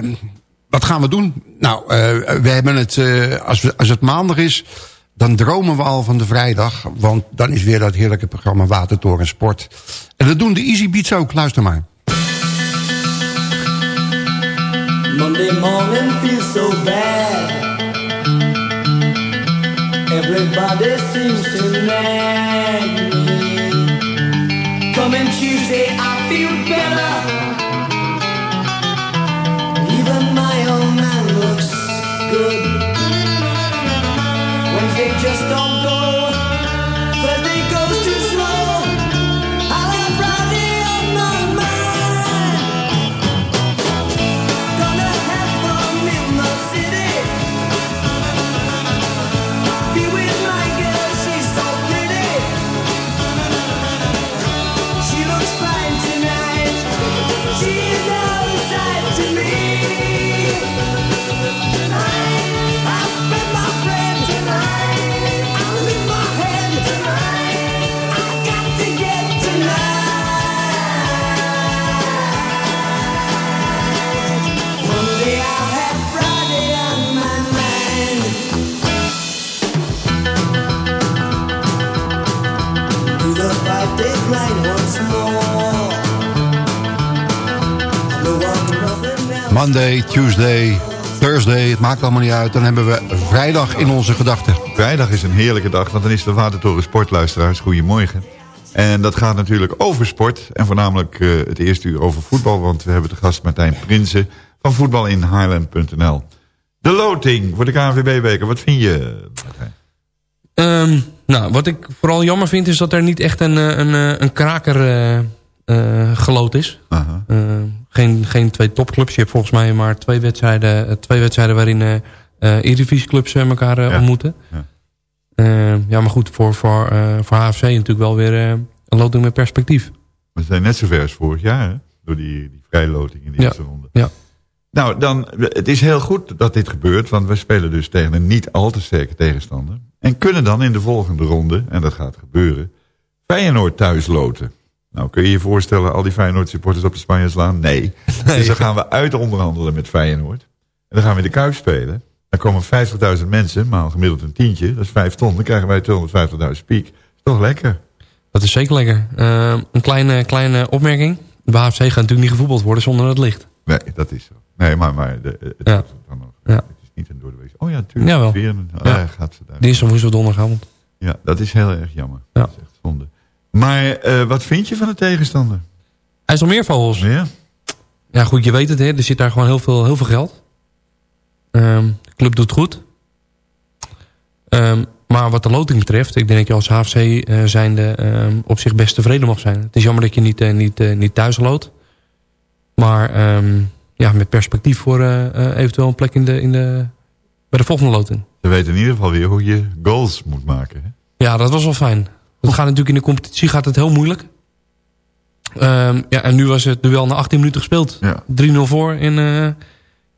wat gaan we doen? Nou, eh, we hebben het, eh, als, we, als het maandag is, dan dromen we al van de vrijdag. Want dan is weer dat heerlijke programma Watertoren Sport. En dat doen de Easy Beats ook, luister maar. Monday morning feels so bad. everybody to know. Monday, Tuesday, Thursday, het maakt allemaal niet uit. Dan hebben we vrijdag in onze gedachten. Vrijdag is een heerlijke dag, want dan is de Watertoren Sportluisteraars. Goedemorgen. En dat gaat natuurlijk over sport. En voornamelijk eh, het eerste uur over voetbal. Want we hebben de gast Martijn Prinsen van voetbalinhighland.nl. De loting voor de KNVB-beker. Wat vind je, Martijn? Ehm, nou, wat ik vooral jammer vind is dat er niet echt een, eh, een, eh, een kraker uh, uh, gelood is. Uh, geen, geen twee topclubs. Je hebt volgens mij maar twee wedstrijden, twee wedstrijden waarin uh, Eredivisieclubs elkaar Ja. ontmoeten. Ja. Ja, maar goed, voor, voor, voor HFC natuurlijk wel weer een loting met perspectief. We zijn net zover als vorig jaar, hè? Door die, die vrijloting in die Ja. eerste ronde. Ja. Nou, dan, het is heel goed dat dit gebeurt, want we spelen dus tegen een niet al te sterke tegenstander. En kunnen dan in de volgende ronde, en dat gaat gebeuren, Feyenoord thuis loten. Nou, kun je je voorstellen, al die Feyenoord supporters op de Spanje slaan? Nee. Dus dan gaan we uit onderhandelen met Feyenoord. En dan gaan we in de Kuip spelen. Dan komen 50.000 mensen, maal gemiddeld een tientje. Dat is 5 ton. Dan krijgen wij 250.000 piek. Is toch lekker? Dat is zeker lekker. Uh, een kleine, kleine opmerking. De HFC gaat natuurlijk niet gevoetbald worden zonder het licht. Nee, dat is zo. Nee, maar, maar de, het, Ja. dan nog. Ja. het is niet een door de week. Oh ja, natuurlijk. Jawel. Weer een, oh, Ja. ja, gaat ze daar. Dinsdag, woensdag, donderdagavond. Ja, dat is heel erg jammer. Ja. Dat is echt zonde. Maar eh, wat vind je van de tegenstander? IJsselmeervogels. Ja? Ja, goed, je weet het, hè. Er zit daar gewoon heel veel, heel veel geld. Ehm, de club doet goed. Ehm, maar wat de loting betreft, ik denk dat je als HFC eh, zijnde ehm, op zich best tevreden mag zijn. Het is jammer dat je niet, eh, niet, niet thuis loodt. Maar ja, met perspectief voor eventueel een plek in de, in de, bij de volgende loting. Ze weten in ieder geval weer hoe je goals moet maken. Hè? Ja, dat was wel fijn. Het gaat natuurlijk in de competitie gaat het heel moeilijk. Ehm, ja, en nu was het duel na 18 minuten gespeeld. Ja. 3-0 voor in, eh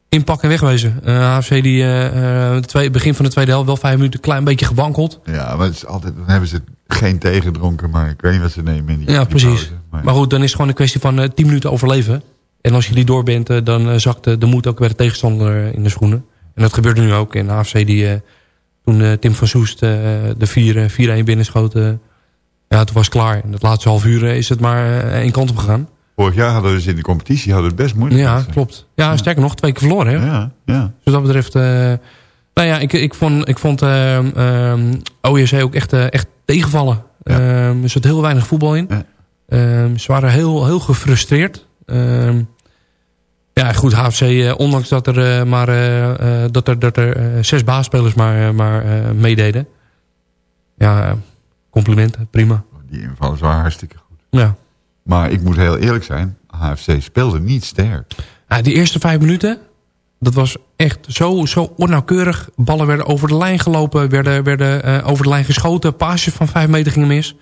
in pak en wegwezen. Uh, HFC die het twee, begin van de tweede helft wel vijf minuten een klein beetje gewankeld. Ja, maar het is altijd, dan hebben ze geen tegendronken, maar ik weet niet wat ze nemen in die Ja, die precies. pauze. Maar, Maar goed, dan is het gewoon een kwestie van eh 10 minuten overleven. En als je die door bent, dan zakt de, moed ook bij de tegenstander in de schoenen. En dat gebeurde nu ook. En de AFC die toen Tim van Soest de 4, eh, 4-1 binnenschoot. Ja, toen was het klaar. In het laatste half uur eh, is het maar eh, één kant op gegaan. Vorig jaar hadden we dus in de competitie hadden het best moeilijk. Ja, klopt. Ja, sterker nog, twee keer verloren. Hè? Ja, ja. Dus wat dat betreft... eh, nou ja, ik, ik vond, ik vond ehm, ehm, OJC ook echt, echt tegenvallen. Ja. Ehm, er zat heel weinig voetbal in. Ja. Ehm, ze waren heel, heel gefrustreerd. Ja, goed, HFC, ondanks dat er, maar, dat er, dat er zes baasspelers maar, maar meededen. Ja, complimenten, prima. Die invallen waren hartstikke goed. Ja. Maar ik moet heel eerlijk zijn, HFC speelde niet sterk. Ja, die eerste vijf minuten, dat was echt zo, zo onnauwkeurig. Ballen werden over de lijn gelopen, werden, werden eh, over de lijn geschoten. Paasjes van vijf meter gingen mis.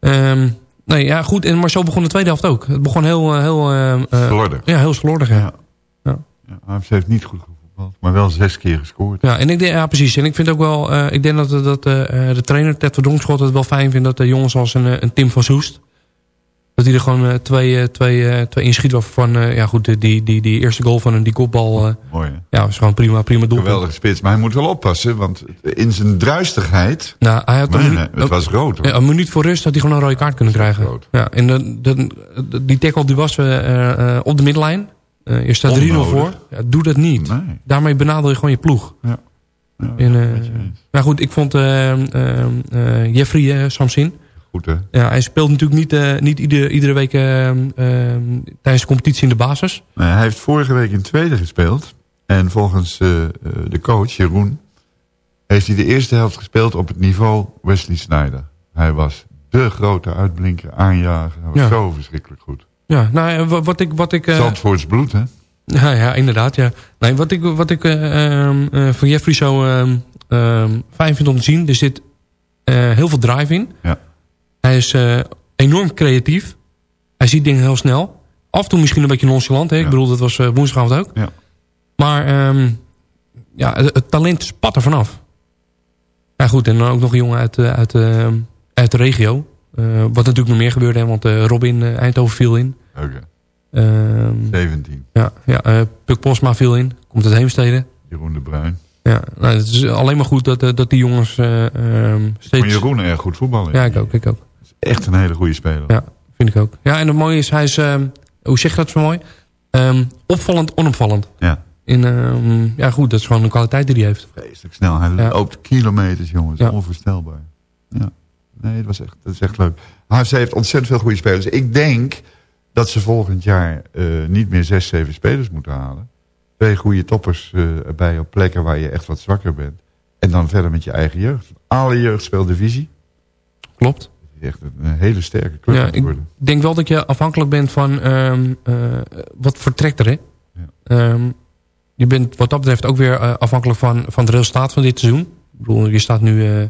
Ehm, nee, ja, goed. En, maar zo begon de tweede helft ook. Het begon heel... eh, heel eh, Slordig. Ja, heel slordig. Ja. Ja. HFC heeft niet goed gevoetbald, maar wel zes keer gescoord. Ja, en ik denk, ja, precies. En ik vind ook wel, eh, ik denk dat, dat eh, eh, de trainer Ted Verdonschot het wel fijn vindt dat de jongens als een, een Tim van Soest, dat hij er gewoon twee, twee, twee inschiet waarvan, eh, ja goed, die, die, die eerste goal van hem, die kopbal, Mooi hè? ja, was gewoon prima, prima doelpunt. Geweldige spits, maar hij moet wel oppassen, want in zijn druistigheid... Nou, hij had een minuut, het was rood hoor. een minuut voor rust had hij gewoon een rode kaart kunnen krijgen. rood. Ja, en de, die tackle die was op de midlijn. Eh je staat 3-0 Onnodig. voor. Ja, doe dat niet. Nee. Daarmee benadel je gewoon je ploeg. Ja. Ja, En, eh, goed, ik vond eh, Jeffrey Samsin. Goed hè? Ja, hij speelt natuurlijk niet, niet ieder, iedere week tijdens de competitie in de basis. Nee, hij heeft vorige week in tweede gespeeld. En volgens de coach, Jeroen, heeft hij de eerste helft gespeeld op het niveau Wesley Snyder. Hij was de grote uitblinker, aanjager. Hij was Ja. zo verschrikkelijk goed. Ja, nou, wat ik... Wat ik eh, Zandvoorts bloed, hè? Ja, ja, inderdaad. Ja. Nee, wat ik, wat ik eh, ehm, eh, van Jeffrey zo ehm, ehm, fijn vind om te zien... er zit heel veel drive in. Ja. Hij is enorm creatief. Hij ziet dingen heel snel. Af en toe misschien een beetje nonchalant. Hè? Ik Ja. bedoel, dat was woensdagavond ook. Ja. Maar ja, het, het talent spat er vanaf. Ja goed, en dan ook nog een jongen uit, uit, uit de regio. Eh, wat natuurlijk nog meer gebeurde, hè, want eh, Robin eh, Eindhoven viel in. Oké, Ehm, 17. ja, ja eh, Puk Posma viel in. Komt uit Heemstede. Jeroen de Bruin. Ja, nou, het is alleen maar goed dat, dat die jongens ehm, Vond steeds... Jeroen erg goed voetballen. Ja, ik ook, ik ook. Echt een hele goede speler. Ja, vind ik ook. Ja, en het mooie is, hij is... ehm, hoe zeg je dat zo mooi? Ehm, opvallend, onopvallend. Ja. Ehm, ja, goed, dat is gewoon een kwaliteit die hij heeft. Vreselijk snel. Hij Ja. loopt kilometers, jongens. Ja. Onvoorstelbaar. Ja. Nee, dat, was echt, dat is echt leuk. HFC heeft ontzettend veel goede spelers. Ik denk dat ze volgend jaar eh, niet meer zes, zeven spelers moeten halen. Twee goede toppers eh, erbij op plekken waar je echt wat zwakker bent. En dan verder met je eigen jeugd. Ale jeugd speelt divisie. Klopt. Het is echt een hele sterke club Ja, ik denk wel dat je afhankelijk bent van ehm, eh, wat vertrekt er. Hè? Ehm, je bent wat dat betreft ook weer afhankelijk van, van het resultaat van dit seizoen. Ik bedoel, je staat nu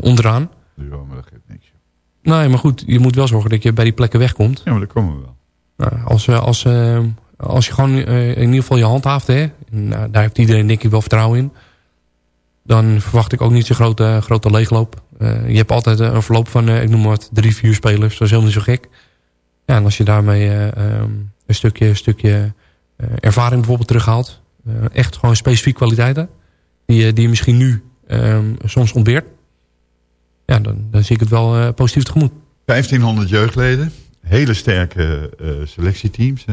onderaan. Ja, maar dat geeft niks. Nee, maar goed, je moet wel zorgen dat je bij die plekken wegkomt. Ja, maar dat komen we wel. Nou, als, eh, als, eh, als je gewoon eh, in ieder geval je handhaaft, hè, en, nou, daar heeft iedereen denk ik wel vertrouwen in. Dan verwacht ik ook niet zo'n grote, grote leegloop. Je hebt altijd een verloop van, ik noem maar wat, drie, vier spelers. Dat is helemaal niet zo gek. Ja, en als je daarmee eh, ehm, een stukje, een stukje ervaring bijvoorbeeld terughaalt. echt gewoon specifieke kwaliteiten. Die, je- die je misschien nu ehm, soms ontbeert. Ja, dan, dan zie ik het wel eh, positief tegemoet. 1500 jeugdleden. Hele sterke eh, selectieteams. Hè?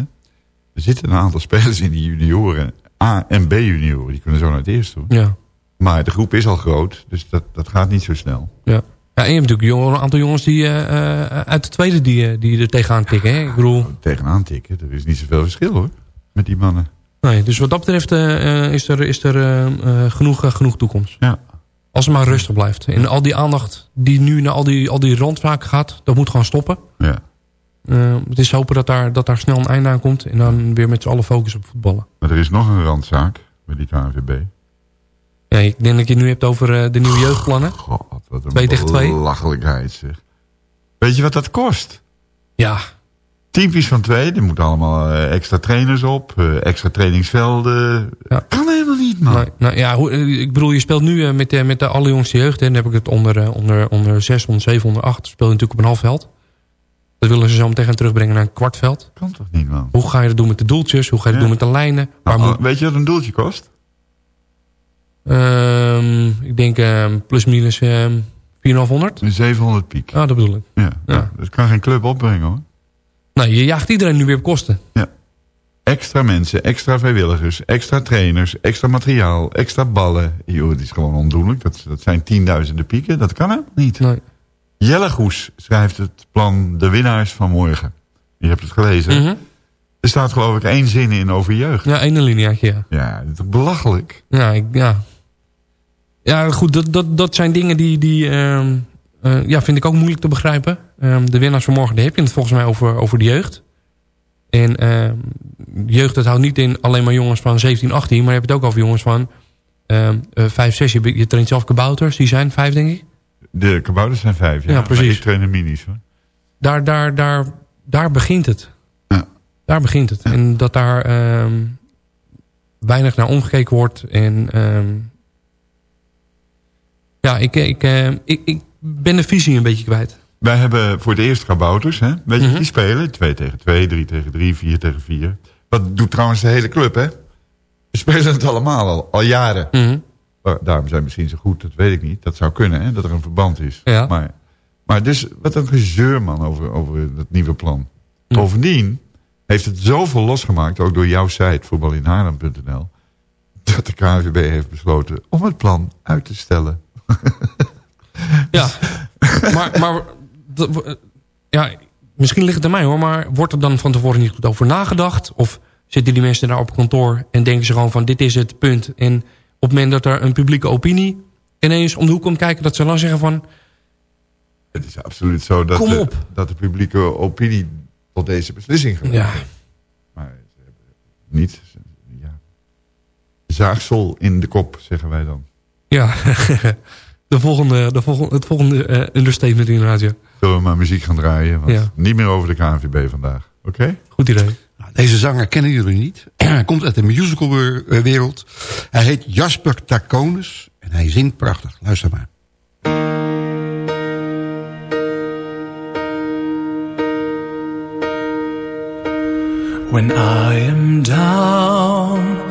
Er zitten een aantal spelers in die junioren. A- en B-junioren. Die kunnen zo naar het eerste toe. Ja. Maar de groep is al groot. Dus dat, dat gaat niet zo snel. Ja. ja, en je hebt natuurlijk jongen- een aantal jongens die eh, uit de tweede die, die er tegenaan tikken. Hè? Ik bedoel, Tegenaan tikken. Er is niet zoveel verschil hoor. Met die mannen. nee, dus wat dat betreft is er, is er genoeg, genoeg toekomst. Ja. Als het maar rustig blijft. En al die aandacht die nu naar al die, al die randzaken gaat, dat moet gewoon stoppen. Ja. Eh, het is hopen dat daar, dat daar snel een einde aan komt. En dan weer met z'n allen focus op voetballen. Maar er is nog een randzaak. Bij die KNVB. Ja, ik denk dat je het nu hebt over eh, de nieuwe jeugdplannen. God, wat een belachelijkheid zeg. Weet je wat dat kost? Ja. Teampjes van twee, er moeten allemaal eh, extra trainers op, eh, extra trainingsvelden. Kan helemaal niet, man. Nou, ja, hoe- ik bedoel, je speelt nu met, de, met de allerjongste jeugd. hè. Dan heb ik het onder, onder, onder 6, onder 7, onder 8. Speel je natuurlijk op een half veld. Dat willen ze zo meteen gaan terugbrengen naar een kwartveld. Kan toch niet, man? Hoe ga je dat doen met de doeltjes? Hoe ga je dat Ja. doen met de lijnen? Waar Nou, moet, Weet je wat een doeltje kost? Ehm, ik denk ehm, plus minus ehm 4,500. Een 700 piek. Ah, dat bedoel ik. Ja, dat kan geen club opbrengen hoor. Nou, je jaagt iedereen nu weer op kosten. Extra mensen, extra vrijwilligers, extra trainers, extra materiaal, extra ballen. Joh, het is gewoon ondoenlijk. Dat, dat zijn tienduizenden pieken. Dat kan helemaal niet. Nee. Jelle Goes schrijft het plan De Winnaars van Morgen. Je hebt het gelezen. Mhm. Er staat geloof ik één zin in over jeugd. Ja, één lineaatje, ja. Ja, dat is belachelijk. Ja, ik, ja. ja goed, dat, dat, dat zijn dingen die, die ehm, eh, ja, vind ik ook moeilijk te begrijpen. Ehm, de winnaars van morgen, daar heb je het volgens mij over, over de jeugd. En ehm, jeugd, dat houdt niet in alleen maar jongens van 17, 18, maar je hebt het ook over jongens van eh, 5, 6. Je, je traint zelf kabouters, die zijn 5 denk ik. De kabouters zijn vijf, ja. Ja, precies. Maar ik train de minis hoor. Daar, daar, daar, daar begint het. Ja. Daar begint het. En dat daar ehm, weinig naar omgekeken wordt. En ja, ik, ik, ik, ik ben de visie een beetje kwijt. Wij hebben voor het eerst kabouters, hè? Weet je, Mhm. die spelen 2 tegen 2, 3 tegen 3, 4 tegen 4. Dat doet trouwens de hele club, hè? We spelen het allemaal al, al jaren. Mhm. Maar Daarom zijn misschien zo goed, dat weet ik niet. Dat zou kunnen, hè? Dat er een verband is. Ja. Maar, maar dus, wat een gezeur, man, over, over dat nieuwe plan. Ja. Bovendien heeft het zoveel losgemaakt, ook door jouw site, voetbalinhaarlem.nl, dat de KNVB heeft besloten om het plan uit te stellen. Ja, maar, maar eh, ja, misschien ligt het aan mij hoor. Maar wordt er dan van tevoren niet goed over nagedacht? Of zitten die mensen daar op kantoor en denken ze gewoon van dit is het punt. En op het moment dat er een publieke opinie ineens om de hoek komt kijken... dat ze dan zeggen van Het is absoluut zo dat, de, dat de publieke opinie tot deze beslissing gaat. ja, Maar ze hebben niet. Ja. Zaagsel in de kop, zeggen wij dan. ja. de volgende, de volgende, het volgende eh, understatement inderdaad. Ja. Zullen we maar muziek gaan draaien? Want Ja. niet meer over de KNVB vandaag. Oké? Goed idee. Nou, Deze zanger kennen jullie niet. Hij komt uit de musicalwereld. Hij heet Jasper Taconis en hij zingt prachtig. Luister maar. When I am down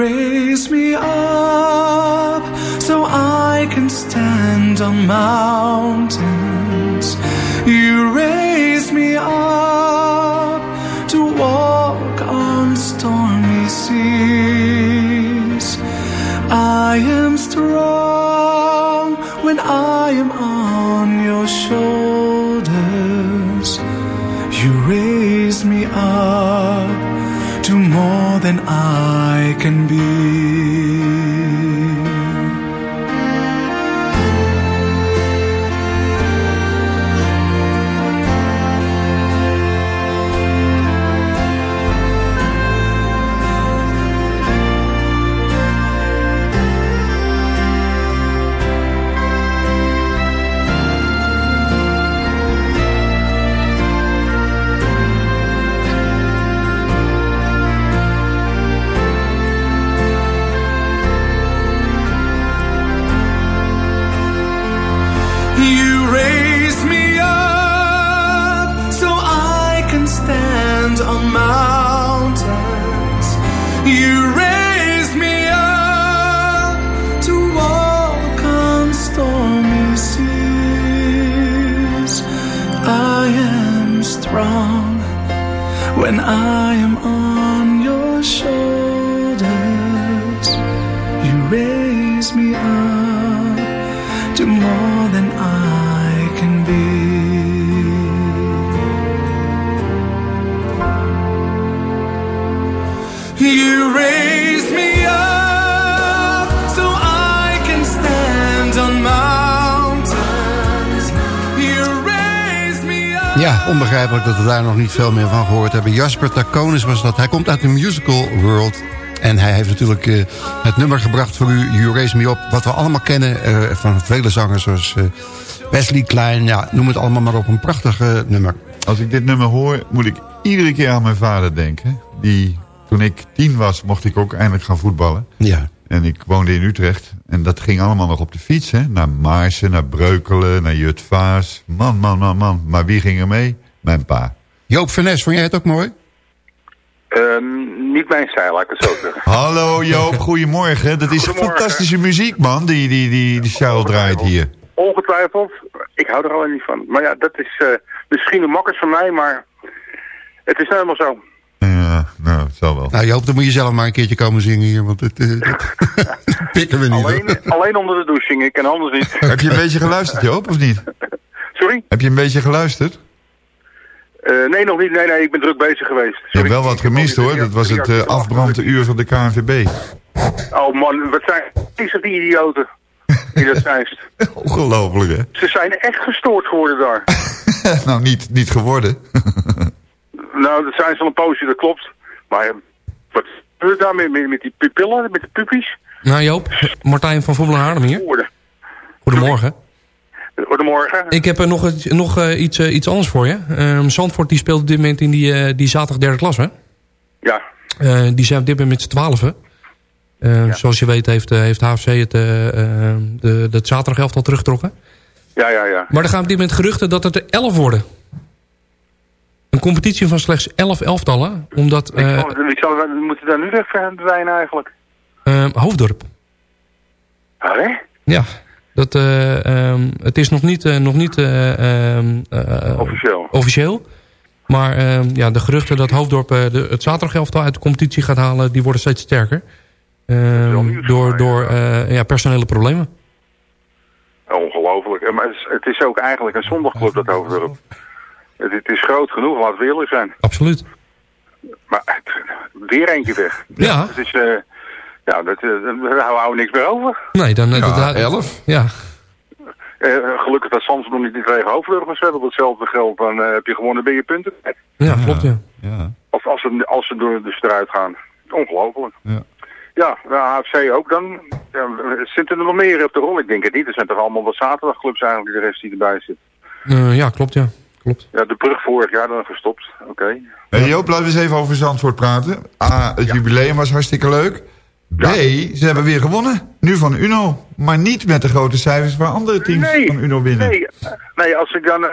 Raise me up so I can stand on mountains. You raise me up to walk on stormy seas. I am can be. Niet veel meer van gehoord hebben. Jasper Taconis was dat. Hij komt uit de musical world. En hij heeft natuurlijk eh, het nummer gebracht voor u, You Raise Me Up... wat we allemaal kennen eh, van vele zangers zoals eh, Wesley Klein. Ja, noem het allemaal maar op, een prachtig nummer. Als ik dit nummer hoor, moet ik iedere keer aan mijn vader denken. Die, toen ik tien was, mocht ik ook eindelijk gaan voetballen. Ja. En ik woonde in Utrecht. En dat ging allemaal nog op de fiets, hè. Naar Maarsen, naar Breukelen, naar Jutvaas. Man, man, man, man. Maar wie ging er mee? Mijn pa. Joop van Nes, vond jij het ook mooi? Ehm, niet mijn stijl, laat ik het zo zeggen. Hallo Joop, goedemorgen. Dat is Goedemorgen. fantastische muziek, man, die, die, die, die Charles draait hier. Ongetwijfeld. Ik hou er alleen niet van. Maar ja, dat is eh, misschien een makkers van mij, maar het is nou helemaal zo. Ja, nou, het zal wel. Nou Joop, dan moet je zelf maar een keertje komen zingen hier. Want het, eh, dat pikken we niet. hoor. Alleen, alleen onder de douche zingen, ik kan anders niet. Heb je een beetje geluisterd, Joop, of niet? Sorry? Heb je een beetje geluisterd? Eh, nee, nog niet. Nee, nee, ik ben druk bezig geweest. Je hebt wel wat gemist, hoor. Dat was het uh, afbrandde uur van de KNVB. Oh man, wat zijn is dat die idioten? Die dat zijn. Ongelooflijk, hè? Ze zijn echt gestoord geworden daar. nou, niet, niet geworden. nou, dat zijn ze al een poosje, dat klopt. Maar eh, wat gebeurt daar met, met, met die pupillen, met de puppies? Nou Joop, Martijn van Vobbelen Haarlem hier. Goedemorgen. Goedemorgen. Ik heb er nog, nog eh, iets, eh, iets anders voor je. Ehm Zandvoort die speelt op dit moment in die, eh, die zaterdag derde klas, hè? Ja. Die zijn op dit moment met z'n twaalfen. Eh, Zoals je weet heeft, heeft HFC het, eh, eh, de, zaterdag elftal teruggetrokken. Ja, ja, ja. Maar er gaan op dit moment geruchten dat het er elf worden. Een competitie van slechts elf elftallen. Omdat Ik zal- Wie zal, we moeten daar nu weg verdwijnen eigenlijk? eh, Hoofddorp... Ah, hè? Ja, dat, eh, ehm, het is nog niet, eh, nog niet eh, ehm, eh, Officieel. officieel. Maar ehm, ja, de geruchten dat Hoofddorp de, het zaterdagelftal uit de competitie gaat halen... die worden steeds sterker. Door door ja, personele problemen. Ongelooflijk. Maar het is, het is ook eigenlijk een zondagclub dat Hoofddorp. Het, het is groot genoeg, laten we eerlijk zijn. Absoluut. Maar het- weer eentje weg. Ja. Het is, ja, dat, eh, daar houden we niks meer over. Nee, dan... Ja, dat, elf. Ja, Eh, gelukkig dat Soms nog niet tegen Hoofddorp gezet. Op hetzelfde geld, dan eh, heb je gewonnen, ben je punten. ja klopt ja. Ja. Of als ze, als ze door dus eruit gaan. Ongelooflijk. Ja. Ja, de AFC ook dan. Ja, zitten er nog meer op de rol? Ik denk het niet. Er zijn toch allemaal wat zaterdagclubs eigenlijk, de rest die erbij zit. Eh, ja, klopt ja. Klopt. Ja, de brug vorig jaar dan gestopt. Oké. Hey Joop, laten we eens even over Zandvoort praten. A, het jubileum was hartstikke leuk. B, ze hebben weer gewonnen. Nu van Uno. Maar niet met de grote cijfers waar andere teams Nee, van Uno winnen. Nee, eh, nee als ik dan uh,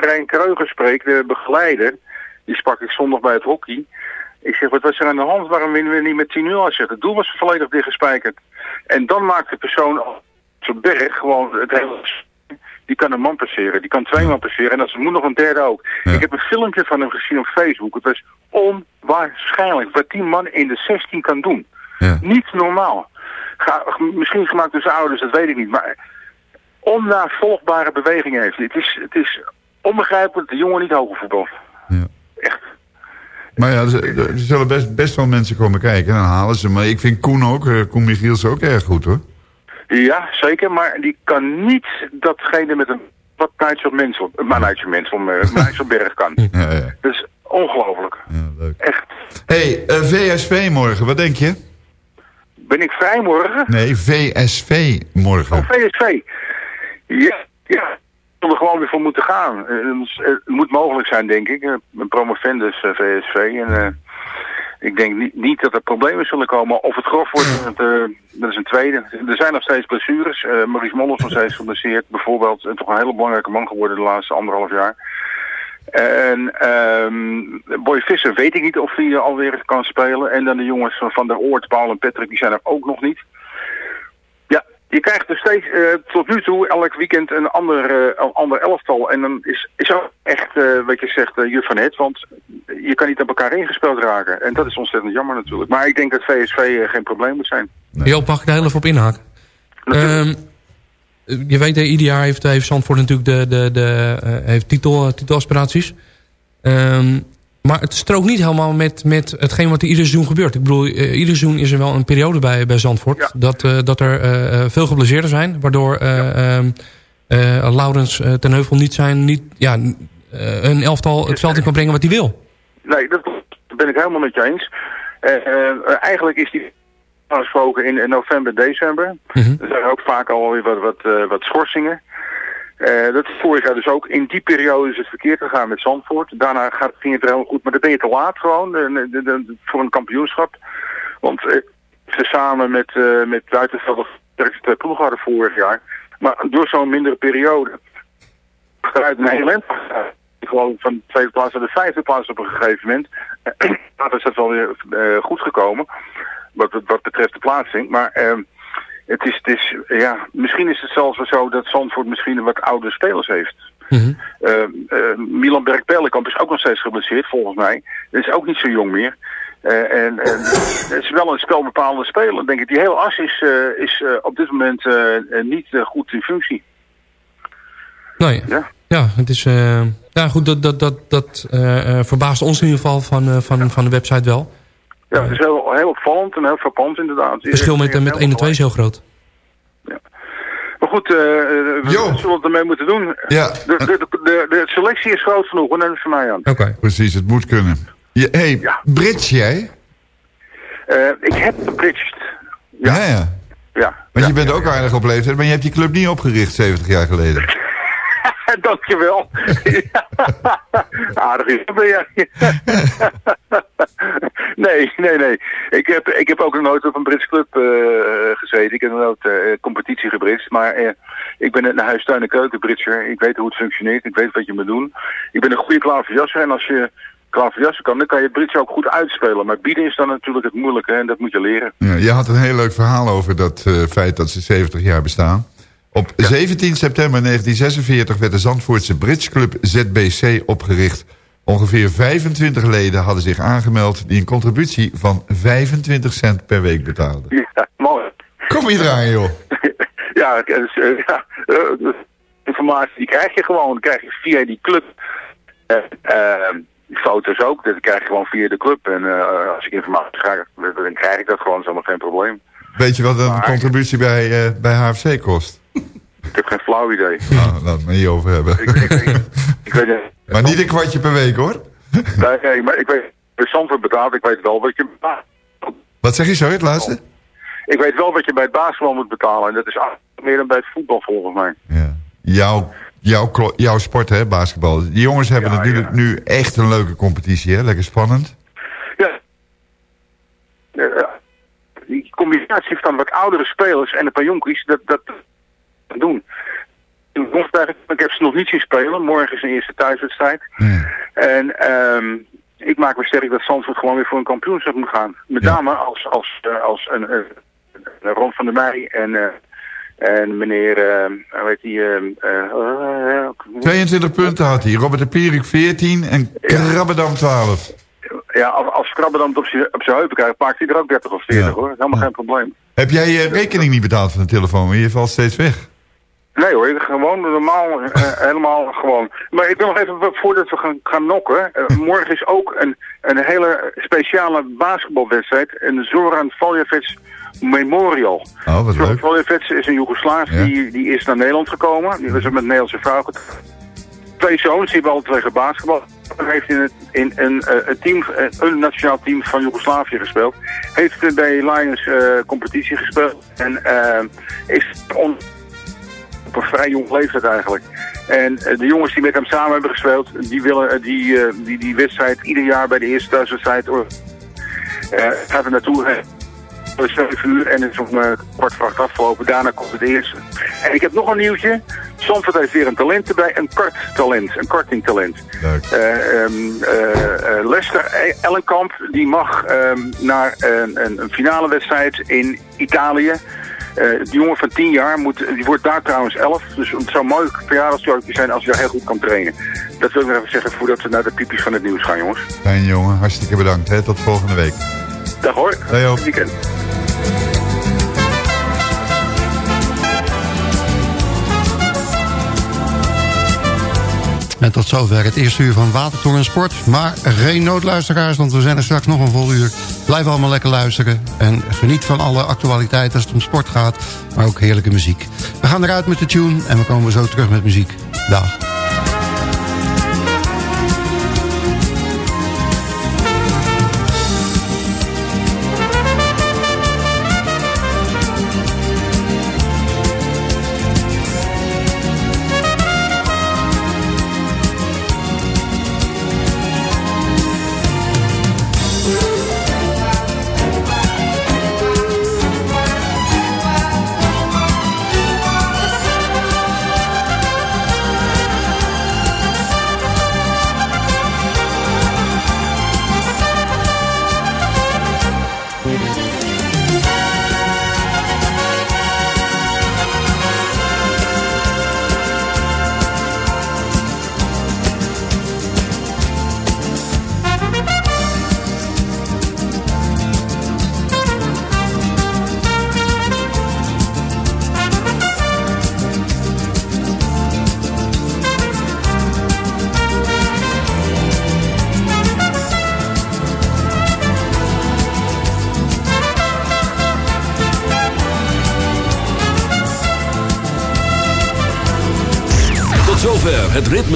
Rijn Kreuger spreek, de begeleider, die sprak ik zondag bij het hockey. Ik zeg, wat was er aan de hand? Waarom winnen we niet met 10-0? Hij zegt, het doel was volledig dichtgespijkerd. En dan maakt de persoon zo'n berg gewoon het hele... Die kan een man passeren, die kan twee man passeren en als moet nog een derde ook. Ik heb een filmpje van hem gezien op Facebook. Het was onwaarschijnlijk wat die man in de 16 kan doen. Niet normaal. Ga, misschien gemaakt door zijn ouders, dat weet ik niet. Maar onnavolgbare bewegingen heeft. Het is, het is onbegrijpelijk dat de jongen niet hoger voetbal. Ja. Echt. Maar ja, er, zullen best, best wel mensen komen kijken en dan halen ze. Maar ik vind Koen ook, eh, Koen Michiels ook erg goed hoor. Ja, zeker. Maar die kan niet datgene met een wat Nigel Mansell, maar Nigel uh, Berg kan. Ja, ja. Dat is ongelooflijk. Ja, leuk. Echt. hey, eh, VSV morgen, wat denk je? Ben ik vrij morgen? Nee, VSV morgen. Oh, VSV. Ja, ja. Wil er gewoon weer voor moeten gaan. Eh, Het is- het moet mogelijk zijn, denk ik. Eh, Een promovendus eh, VSV. En eh, ik denk niet, niet dat er problemen zullen komen. Of het grof wordt, dat, eh, dat is een tweede. Er zijn nog steeds blessures. Eh Maurice Mollers nog steeds geblesseerd. Bijvoorbeeld, toch een hele belangrijke man geworden de laatste anderhalf jaar. En ehm Boy Visser weet ik niet of hij alweer kan spelen. En dan de jongens van Van der Oort, Paul en Patrick, die zijn er ook nog niet. Ja, je krijgt dus steeds eh, tot nu toe elk weekend een ander, eh, een ander elftal. En dan is, is ook echt, eh, wat je zegt, uh, juf van het. Want je kan niet op elkaar ingespeeld raken. En dat is ontzettend jammer natuurlijk. Maar ik denk dat VSV eh, geen probleem moet zijn. Joop, mag ik daar heel even op inhaken? Ehm, je weet, eh, ieder jaar heeft, heeft Zandvoort natuurlijk de, de, de, eh, heeft titel, titelaspiraties. Ehm, maar het strookt niet helemaal met, met hetgeen wat er ieder seizoen gebeurt. Ik bedoel, eh, ieder seizoen is er wel een periode bij, bij Zandvoort... Dat, eh, dat er eh, eh, veel geblesseerden zijn... waardoor eh, ehm, eh, Laurens eh, ten Heuvel niet zijn... Niet, ja, eh, een elftal het veld in kan brengen wat hij wil. Nee, dat ben ik helemaal met je eens. Eh, eh, eigenlijk is die afgesproken in, in november, december. Er zijn ook vaak alweer wat, wat, eh, wat schorsingen. Eh, dat is vorig jaar dus ook. In die periode is het verkeerd gegaan met Zandvoort. Daarna gaat, ging het er helemaal goed. Maar dan ben je te laat gewoon eh, de- de- de- voor een kampioenschap. Want ze samen met, uh, met Buitenveld twee hadden vorig jaar. Maar door zo'n mindere periode uit Nederland. Gewoon van de tweede plaats naar de vijfde plaats op een gegeven moment. Later is dat wel weer goed gekomen. Wat, wat betreft de plaatsing. Maar ehm, het is, het is, ja, misschien is het zelfs wel zo dat Zandvoort misschien een wat oudere spelers heeft. Eh, eh, Milan Berg-Pellenkamp is ook nog steeds geblesseerd, volgens mij. Is ook niet zo jong meer. Eh, en en het is wel een spelbepalende speler, denk ik. Die hele as is, eh, is eh, op dit moment niet goed in functie. Nee. Ja. Ja, het is... ja, goed, dat, dat, dat, dat verbaast ons in ieder geval van, van, van de website wel. Ja, het is heel, heel opvallend en heel frappant inderdaad. Het verschil met, eh, met 1 en 2 is heel groot. Maar goed, eh, eh, we zullen het ermee moeten doen. Ja. De, de, de, de, selectie is groot genoeg, en dat is voor mij aan. Oké. Precies, het moet kunnen. Je, hey, Brits jij? Eh, ik heb gebridged. Ja, ja. Ja. Want je bent ook aardig op leeftijd, maar je hebt die club niet opgericht 70 jaar geleden. Dankjewel. Aardig is ben jij. nee, nee, nee. Ik heb, ik heb ook nog nooit op een Brits club eh, gezeten. Ik heb nog nooit eh, competitie gebritst. Maar eh, ik ben een huis, tuin en keuken britser. Ik weet hoe het functioneert. Ik weet wat je moet doen. Ik ben een goede klaverjasser. En als je klaverjassen kan, dan kan je het Brits ook goed uitspelen. Maar bieden is dan natuurlijk het moeilijke. En dat moet je leren. Ja, je had een heel leuk verhaal over dat eh, feit dat ze 70 jaar bestaan. Op 17 september 1946 werd de Zandvoortse Brits Club ZBC opgericht. Ongeveer 25 leden hadden zich aangemeld die een contributie van 25 cent per week betaalden. Ja, mooi. Kom hier draaien, joh. ja, dus, eh, ja eh, de informatie die krijg je gewoon. Krijg je via die club. Eh, eh, die foto's ook, dat krijg je gewoon via de club. En als ik informatie krijg, dan krijg ik dat gewoon, is allemaal geen probleem. Weet je wat een contributie bij, bij HFC kost? Ik heb geen flauw idee. Nou, laten we het maar niet over hebben. Ik weet het. maar niet een kwartje per week, hoor. Nee, nee, maar ik weet, Zandvoort betaalt, ik weet wel wat je. Wat zeg je zo, het laatste? Ik weet wel wat je bij het basketbal moet betalen. En dat is meer dan bij het voetbal volgens mij. Jouw, jouw, klo- jouw sport, hè, basketbal. Die jongens hebben natuurlijk nu echt een leuke competitie, hè? Lekker spannend. Eh, die combinatie van wat oudere spelers en een paar jonkies, dat, dat doen. Ik heb ze nog niet zien spelen. Morgen is een eerste thuiswedstrijd. En ehm, ik maak me sterk dat Zandvoort gewoon weer voor een kampioenschap moet gaan. Met name als, als, eh, als een, een, een Ron van der Meij en, eh, En meneer, uh, hoe heet die... Uh, 22 punten had hij. Robert de Pierik 14 en Krabbedam 12. Ja, als Krabbedam het op zijn op heupen krijgt, paakt hij er ook 30 of 40 hoor. Dat is helemaal geen probleem. Heb jij je rekening niet betaald van de telefoon? Je valt steeds weg. Nee hoor, gewoon normaal, uh, helemaal gewoon. Maar ik wil nog even, voordat we gaan, gaan nokken. Uh, morgen is ook een, een hele speciale basketbalwedstrijd. Een Zoran Valjevic Memorial. Oh, wat leuk. Valjevic is een Joegoslaaf, ja. die, die is naar Nederland gekomen. Die was met een Nederlandse vrouw. Twee zoons, die hebben alle twee gebasketbal. Hij heeft in, het, in een, uh, een, team, een nationaal team van Joegoslavië gespeeld. Heeft bij Lions competitie gespeeld. En is on op een vrij jong leeftijd eigenlijk. En uh, de jongens die met hem samen hebben gespeeld, die willen uh, die, uh, die, die wedstrijd ieder jaar bij de eerste thuiswedstrijd gaat er naartoe. Uh, 7 uur en het is om kwart voor acht afgelopen. Daarna komt het eerste. En ik heb nog een nieuwtje. Zandvoort heeft weer een talent erbij. Een karttalent. Een kartingtalent. Um, Lester Ellenkamp die mag um, naar een, een finale wedstrijd in Italië. Uh, die jongen van 10 jaar, moet, die wordt daar trouwens 11. Dus het zou mooi verjaardagsjurkje zijn als je daar heel goed kan trainen. Dat wil ik nog even zeggen voordat we naar de piepjes van het nieuws gaan, jongens. Fijn jongen, hartstikke bedankt. Hè? Tot volgende week. Dag hoor. Op. weekend. En tot zover het eerste uur van Watertoren en Sport. Maar geen noodluisteraars, want we zijn er straks nog een vol uur. Blijf allemaal lekker luisteren. En geniet van alle actualiteiten als het om sport gaat. Maar ook heerlijke muziek. We gaan eruit met de tune en we komen zo terug met muziek. Dag.